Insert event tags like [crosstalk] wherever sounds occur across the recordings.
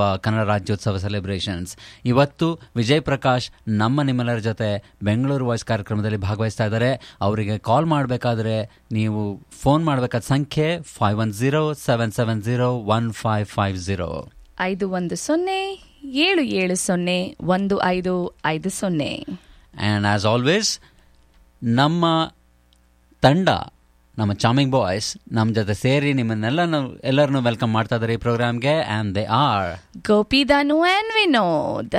Kannada Rajyotsava celebrations ಇವತ್ತು ವಿಜಯ್ ಪ್ರಕಾಶ್ ನಮ್ಮ ನಿಮ್ಮೆಲ್ಲರ ಜೊತೆ ಬೆಂಗಳೂರು ವಾಯ್ಸ್ ಕಾರ್ಯಕ್ರಮದಲ್ಲಿ ಭಾಗವಹಿಸ್ತಾ ಇದ್ದಾರೆ. ಅವರಿಗೆ ಕಾಲ್ ಮಾಡಬೇಕಾದ್ರೆ ನೀವು ಫೋನ್ ಮಾಡಬೇಕಾದ ಸಂಖ್ಯೆ five one zero seven seven zero one five five zero ಐದು ಒಂದು ಸೊನ್ನೆ ಏಳು ಏಳು ಸೊನ್ನೆ ಒಂದು ಐದು ಐದು ಸೊನ್ನೆ. ಆ್ಯಂಡ್ ಆಸ್ ಆಲ್ವೇಸ್ ನಮ್ಮ ತಂಡ ನಮ್ಮ ಚಾಮಿಂಗ್ ಬಾಯ್ಸ್ ನಮ್ಮ ಜೊತೆ ಸೇರಿ ನಿಮ್ಮನ್ನೆಲ್ಲ ಎಲ್ಲರನ್ನು ವೆಲ್ಕಮ್ ಮಾಡ್ತಾ ಇದ್ದಾರೆ ಈ ಪ್ರೋಗ್ರಾಮ್ಗೆ and they are Gopi Danu and Vinod.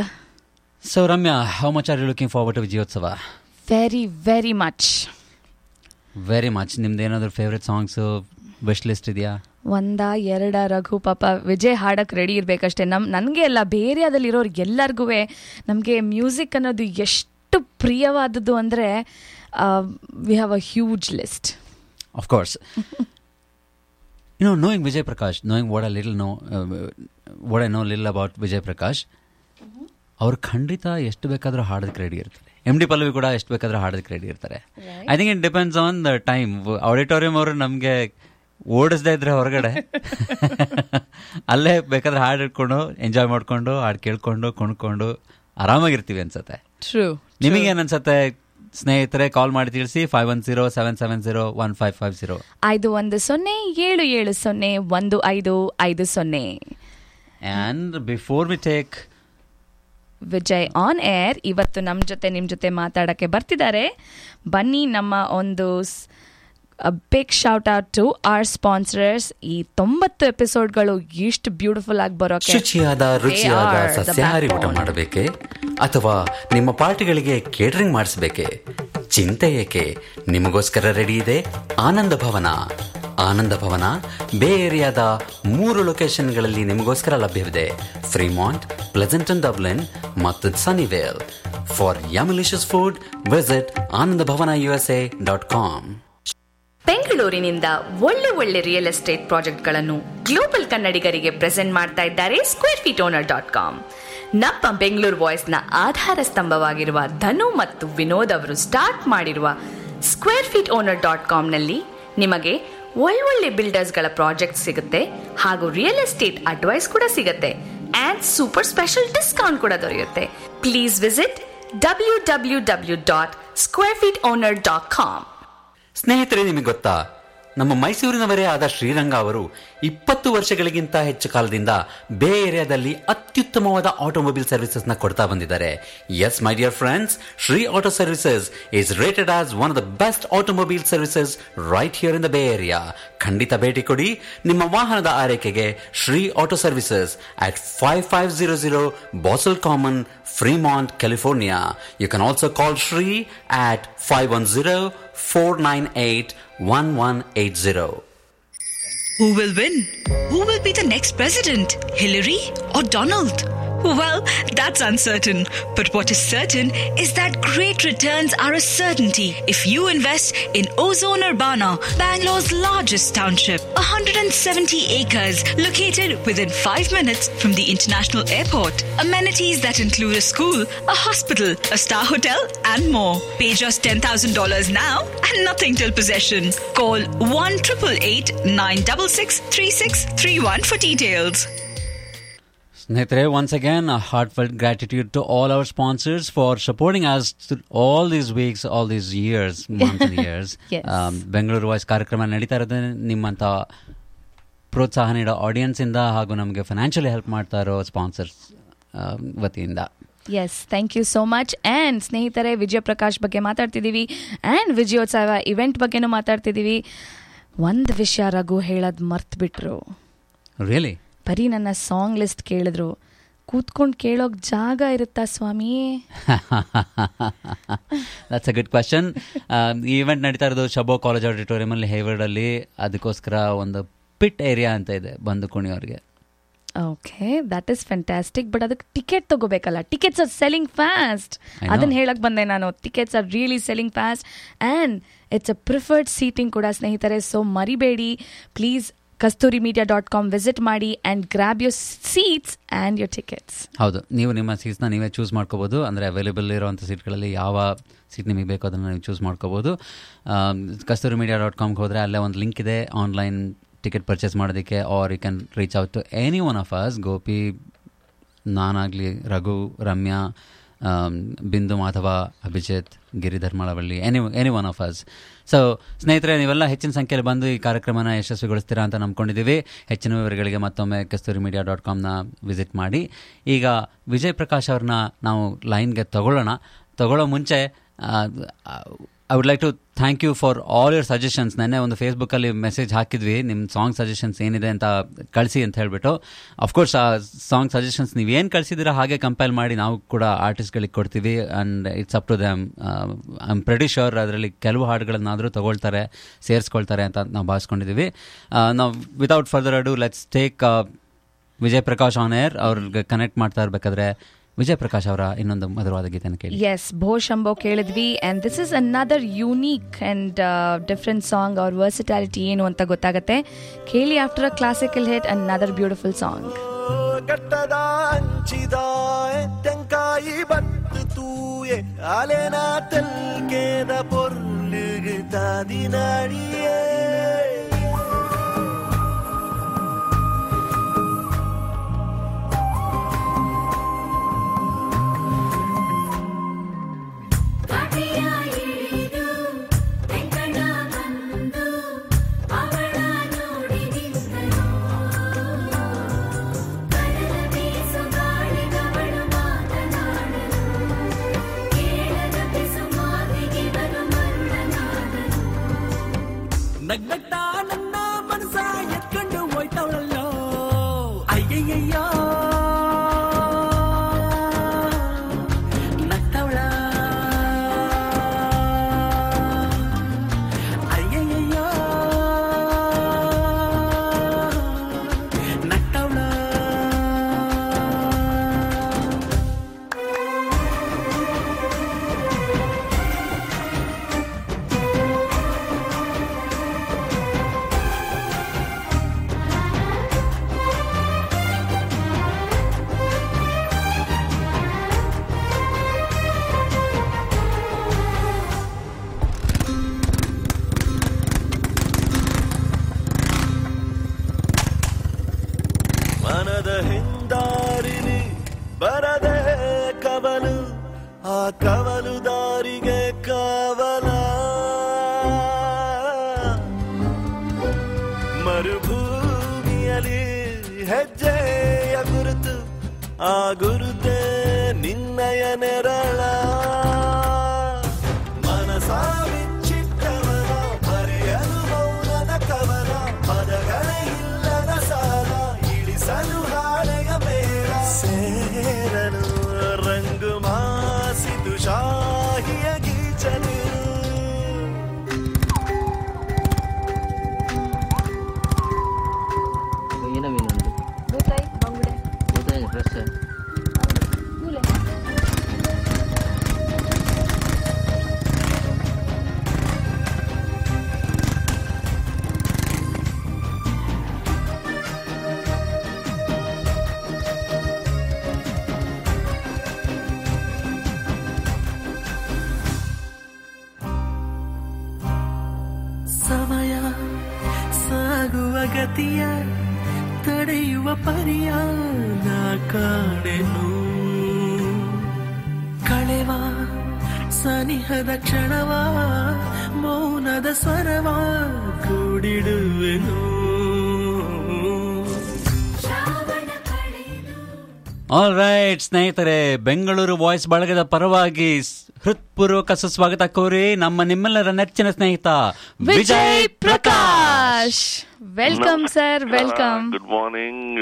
So Ramya how much are you looking forward to Vijayotsava? Very very much very much ನಿಮ್ದು ಏನಾದರೂ ಫೇವ್ರೆಟ್ ಸಾಂಗ್ಸು ಬೆಸ್ಟ್ ಲಿಸ್ಟ್ ಇದೆಯಾ? ಒಂದ ಎರಡ ರಘು ಪಾಪ ವಿಜಯ್ ಹಾಡಕ್ಕೆ ರೆಡಿ ಇರಬೇಕಷ್ಟೇ. ನಮ್ಮ ನನಗೆ ಅಲ್ಲ ಬೇರೆ ಅದಲ್ಲಿರೋರು ಎಲ್ಲರಿಗೂ ನಮಗೆ ಮ್ಯೂಸಿಕ್ ಅನ್ನೋದು ಎಷ್ಟು ಪ್ರಿಯವಾದದ್ದು ಅಂದರೆ we have a huge list Of course. [laughs] you know, knowing Vijay Prakash, knowing what I little know, uh, what I know little about Vijay Prakash, ಅವ್ರು ಖಂಡಿತ ಎಷ್ಟು ಬೇಕಾದರೂ ಹಾಡೋದಕ್ಕೆ ರೆಡಿ ಇರ್ತಾರೆ. ಎಂ ಡಿ ಪಲ್ಲವಿ ಕೂಡ ಎಷ್ಟು ಬೇಕಾದರೂ ಹಾಡೋದಕ್ಕೆ ರೆಡಿ ಇರ್ತಾರೆ. I think it depends on the time auditorium ಅವರು ನಮಗೆ ಓಡಿಸ್ದೇ ಇದ್ರೆ ಹೊರಗಡೆ. [laughs] ಅಲ್ಲೇ ಬೇಕಾದ್ರೆ ಹಾಡು ಇಟ್ಕೊಂಡು ಎಂಜಾಯ್ ಮಾಡ್ಕೊಂಡು ಹಾಡು ಕೇಳ್ಕೊಂಡು ಕೊಂಡ್ಕೊಂಡು ಆರಾಮಾಗಿರ್ತೀವಿ ಅನ್ಸತ್ತೆ. ನಿಮಗೇನು ಅನ್ಸತ್ತೆ? ಸ್ನೇಹಿತರೆ ಕಾಲ್ ಮಾಡಿ ತಿಳಿಸಿ five one zero seven seven zero one five five zero ಐದು ಒಂದು ಸೊನ್ನೆ ಏಳು ಏಳು ಸೊನ್ನೆ ಒಂದು ಐದು ಐದು ಸೊನ್ನೆ. And before we take Vijay on air ಇವತ್ತು ನಮ್ಮ ಜೊತೆ ನಿಮ್ಮ ಜೊತೆ ಮಾತಾಡಕ್ಕೆ ಬರ್ತಿದ್ದಾರೆ. ಬನ್ನಿ ನಮ್ಮ ಒಂದು big shout out to our sponsors ಈ ತೊಂಬತ್ತು ಎಪಿಸೋಡ್ಗಳು ಎಷ್ಟು ಬ್ಯೂಟಿಫುಲ್ ಆಗಿ ಬರೋಕೆ ಶುಚಿಯಾದ ರುಚಿಯಾದ ಸಸ್ಯಾಹಾರಿ ಊಟ ಮಾಡಬೇಕೆ? ಅಥವಾ ನಿಮ್ಮ ಪಾರ್ಟಿಗಳಿಗೆ ಕೇಟರಿಂಗ್ ಮಾಡಿಸಬೇಕೆ? ಚಿಂತೆ ಏಕೆ? ನಿಮಗೋಸ್ಕರ ರೆಡಿ ಇದೆ ಆನಂದ ಭವನ. ಆನಂದ ಭವನ ಬೇ ಏರಿಯಾದ ಮೂರು ಲೊಕೇಶನ್ಗಳಲ್ಲಿ ನಿಮಗೋಸ್ಕರ ಲಭ್ಯವಿದೆ. ಫ್ರೀಮಾಂಟ್ ಪ್ಲೆಸೆಂಟನ್ ಡಬ್ಲಿನ್ ಮತ್ತು Sunnyvale for yumlicious food visit Ananda Bhavana U S A dot com ಬೆಂಗಳೂರಿನಿಂದ ಒಳ್ಳೆ ಒಳ್ಳೆ ರಿಯಲ್ ಎಸ್ಟೇಟ್ ಪ್ರಾಜೆಕ್ಟ್ಗಳನ್ನು ಗ್ಲೋಬಲ್ ಕನ್ನಡಿಗರಿಗೆ ಪ್ರೆಸೆಂಟ್ ಮಾಡ್ತಾ ಇದ್ದಾರೆ square feet owner dot com ನಮ್ಮ ಬೆಂಗಳೂರು ವಾಯ್ಸ್ನ ಆಧಾರ ಸ್ತಂಭವಾಗಿರುವ ಧನು ಮತ್ತು ವಿನೋದ್ ಅವರು ಸ್ಟಾರ್ಟ್ ಮಾಡಿರುವ ಸ್ಕ್ವೇರ್ ಫೀಟ್ ಓನರ್ ಡಾಟ್ ಕಾಮ್ನಲ್ಲಿ ನಿಮಗೆ ಒಳ್ಳೊಳ್ಳೆ ಬಿಲ್ಡರ್ಸ್ಗಳ ಪ್ರಾಜೆಕ್ಟ್ ಸಿಗುತ್ತೆ ಹಾಗೂ ರಿಯಲ್ ಎಸ್ಟೇಟ್ ಅಡ್ವೈಸ್ ಕೂಡ ಸಿಗುತ್ತೆ ಆ್ಯಂಡ್ ಸೂಪರ್ ಸ್ಪೆಷಲ್ ಡಿಸ್ಕೌಂಟ್ ಕೂಡ ದೊರೆಯುತ್ತೆ. Please visit W W W dot square feet owner dot com ಸ್ನೇಹಿತರೆ ನಿಮಗೆ ಗೊತ್ತಾ? ನಮ್ಮ ಮೈಸೂರಿನವರೇ ಆದ ಶ್ರೀರಂಗ ಅವರು ಇಪ್ಪತ್ತು ವರ್ಷಗಳಿಗಿಂತ ಹೆಚ್ಚು ಕಾಲದಿಂದ ಬೇ ಏರಿಯಾದಲ್ಲಿ ಅತ್ಯುತ್ತಮವಾದ ಆಟೋಮೊಬೈಲ್ ಸರ್ವಿಸಸ್ನ ಕೊಡ್ತಾ ಬಂದಿದ್ದಾರೆ. Yes my dear friends Shri auto services is rated as one of the best automobile services right here in the Bay Area ಖಂಡಿತ ಭೇಟಿ ಕೊಡಿ. ನಿಮ್ಮ ವಾಹನದ ಆರೈಕೆಗೆ Shri auto services at five five zero zero Boscell Common Fremont, California. Five one zero four nine at 510-498-1180. Who will win? Who will be the next president? Hillary or Donald? Well, that's uncertain. But what is certain is that great returns are a certainty if you invest in Ozone Urbana, Bangalore's largest township. 170 acres located within 5 minutes from the international airport. Amenities that include a school, a hospital, a star hotel, and more. Pay just $10,000 now and nothing till possession. Call 1 966 3631 for details. ಸ್ನೇಹಿತರೆ once again heartfelt gratitude to all our sponsors for supporting us all these weeks all these years years. Bengaluru voice ಕಾರ್ಯಕ್ರಮ ನಡೀತಾ ಇರೋದೇ ನಿಮ್ಮಂತ ಪ್ರೋತ್ಸಾಹ ನೀಡೋ audience ಇಂದ ಹಾಗೂ ನಮಗೆ ಫೈನಾನ್ಷಿಯಲಿ ಹೆಲ್ಪ್ ಮಾಡ್ತಾ ಇರೋ ಸ್ಪಾನ್ಸರ್ಸ್ ವತಿಯಿಂದ. Yes thank you so much and ಸ್ನೇಹಿತರೆ ವಿಜಯ ಪ್ರಕಾಶ್ ಬಗ್ಗೆ ಮಾತಾಡ್ತಿದ್ದೀವಿ. ಆ್ಯಂಡ್ ವಿಜಯೋತ್ಸವ ಇವೆಂಟ್ ಬಗ್ಗೆನೂ ಮಾತಾಡ್ತಿದ್ದೀವಿ. ಒಂದು ವಿಷಯ ರಘು ಹೇಳೋದು ಮರ್ತ್ಬಿಟ್ರು. ರಿಯಲಿ ಬರೀ ನನ್ನ ಸಾಂಗ್ ಲಿಸ್ಟ್ ಕೇಳಿದ್ರು. ಕೂತ್ಕೊಂಡು ಕೇಳೋಕ್ ಜಾಗ ಇರುತ್ತಾ ಸ್ವಾಮಿ? That's a good question event ನಡೀತಾ ಇರೋದು ಶಬೋ ಕಾಲೇಜ್ ಆಡಿಟೋರಿಯಂ ಅಲ್ಲಿ ಹೇವರ್ಡ್ ಅಲ್ಲಿ. ಅದಕ್ಕೋಸ್ಕರ ಒಂದು ಪಿಟ್ ಏರಿಯಾ ಅಂತ ಇದೆ ಬಂದು ಕುಣಿಯೋರಿಗೆ. Okay that is fantastic but ಅದಕ್ಕೆ ticket ತಗೋಬೇಕಲ್ಲ. Tickets are selling fast. ಅದನ್ನ ಹೇಳಕ್ ಬಂದೆ ನಾನು. Tickets are really selling fast and it's a preferred seating ಕೂಡ ಸ್ನೇಹಿತರೆ. ಸೊ ಮರಿಬೇಡಿ. Please Kasturi media dot com visit ಮಾಡಿ and grab your seats and your tickets ಹೌದು, ನೀವು ನಿಮ್ಮ ಸೀಟ್ಸ್ನ ನೀವೇ ಚೂಸ್ ಮಾಡ್ಕೋಬೋದು. ಅಂದರೆ ಅವೈಲೇಬಲ್ ಇರುವಂಥ ಸೀಟ್ಗಳಲ್ಲಿ ಯಾವ ಸೀಟ್ ನಿಮಗೆ ಬೇಕೋ ಅದನ್ನು ನೀವು ಚೂಸ್ ಮಾಡ್ಕೋಬೋದು. ಕಸ್ತೂರಿ ಮೀಡಿಯಾ ಡಾಟ್ ಕಾಮ್ಗೆ ಹೋದರೆ ಅಲ್ಲೇ ಒಂದು ಲಿಂಕ್ ಇದೆ. ಆನ್ಲೈನ್ ಟಿಕೆಟ್ ಪರ್ಚೇಸ್ ಮಾಡೋದಕ್ಕೆ or you can reach out to any one of us Gopi, ನಾನಾಗಲಿ, Raghu, Ramya Bindu, Madhava, Abhijit Giridhar Malavalli any any one of us so ಸ್ನೇಹಿತರೆ, ನೀವೆಲ್ಲ ಹೆಚ್ಚಿನ ಸಂಖ್ಯೆಯಲ್ಲಿ ಬಂದು ಈ ಕಾರ್ಯಕ್ರಮನ ಯಶಸ್ವಿಗೊಳಿಸ್ತೀರಾ ಅಂತ ನಂಬ್ಕೊಂಡಿದ್ದೀವಿ. ಹೆಚ್ಚಿನ ವಿವರಗಳಿಗೆ ಮತ್ತೊಮ್ಮೆ ಕಸ್ತೂರಿ ಮೀಡಿಯಾ ಡಾಟ್ ಕಾಮ್ನ ವಿಸಿಟ್ ಮಾಡಿ. ಈಗ ವಿಜಯ್ ಪ್ರಕಾಶ್ ಅವ್ರನ್ನ ನಾವು ಲೈನ್ಗೆ ತಗೊಳ್ಳೋಣ. ತಗೊಳ್ಳೋ ಮುಂಚೆ I would like to thank you for all your suggestions ನೆನ್ನೆ ಒಂದು ಫೇಸ್ಬುಕ್ಕಲ್ಲಿ ಮೆಸೇಜ್ ಹಾಕಿದ್ವಿ. ನಿಮ್ಮ ಸಾಂಗ್ ಸಜೆಷನ್ಸ್ ಏನಿದೆ ಅಂತ ಕಳಿಸಿ ಅಂತ ಹೇಳಿಬಿಟ್ಟು. ಅಫ್ಕೋರ್ಸ್ ಆ ಸಾಂಗ್ ಸಜೆಷನ್ಸ್ ನೀವು ಏನು ಕಳಿಸಿದ್ದೀರಾ ಹಾಗೆ ಕಂಪೈಲ್ ಮಾಡಿ ನಾವು ಕೂಡ ಆರ್ಟಿಸ್ಟ್ಗಳಿಗೆ ಕೊಡ್ತೀವಿ. And it's up to them I am pretty sure ಅದರಲ್ಲಿ ಕೆಲವು ಹಾಡುಗಳನ್ನಾದರೂ ತೊಗೊಳ್ತಾರೆ, ಸೇರಿಸ್ಕೊಳ್ತಾರೆ ಅಂತ ನಾವು ಭಾವಿಸ್ಕೊಂಡಿದ್ದೀವಿ ನಾವು without further ado let's take Vijay Prakash on air ಅವ್ರಿಗೆ ಕನೆಕ್ಟ್ ಮಾಡ್ತಾ ಇರಬೇಕಾದ್ರೆ ವಿಜಯ್ ಪ್ರಕಾಶ್ ಅವರ ಇನ್ನೊಂದು ಮಧುರವಾದ ಗೀತೆಯನ್ನು ಕೇಳಿ. ಎಸ್ ಭೋ ಶಂಭೋ ಕೇಳಿದ್ವಿ and this is another unique and different song ಅವ್ರ ವರ್ಸಿಟಾಲಿಟಿ ಏನು ಅಂತ ಗೊತ್ತಾಗುತ್ತೆ. ಕೇಳಿ after a classical hit another beautiful song ಕಟ್ಟದ ಹಂಚಿದ ತೆಂಕಾಯಿ ಬತ್ತು ತೂಯೆ ಅಲೆನ ತೆಲ್ಕೇದ ಪೊರ್ಲುಗು ತಾದಿನಾಡಿಯೇ ನಗ್ನಗ್ತ ನನ್ನ ಗತಿಯ ತಡೆಯುವ ಪರಿಯ ಕಾಣೆನು ಕಳೆವ ಸನಿಹದ ಕ್ಷಣವ ಮೌನದ ಸ್ವರವ ಕೂಡಿಡುವೆನು. ಆಲ್ ರೈಟ್ ಸ್ನೇಹಿತರೆ ಬೆಂಗಳೂರು ವಾಯ್ಸ್ ಬಳಗದ ಪರವಾಗಿ ಸ್- ಹೃತ್ಪೂರ್ವಕ ಸುಸ್ವಾಗತ ಕೋರಿ ನಮ್ಮ ನಿಮ್ಮೆಲ್ಲರ ನೆಚ್ಚಿನ ಸ್ನೇಹಿತ Vijay Prakash. Welcome sir welcome good morning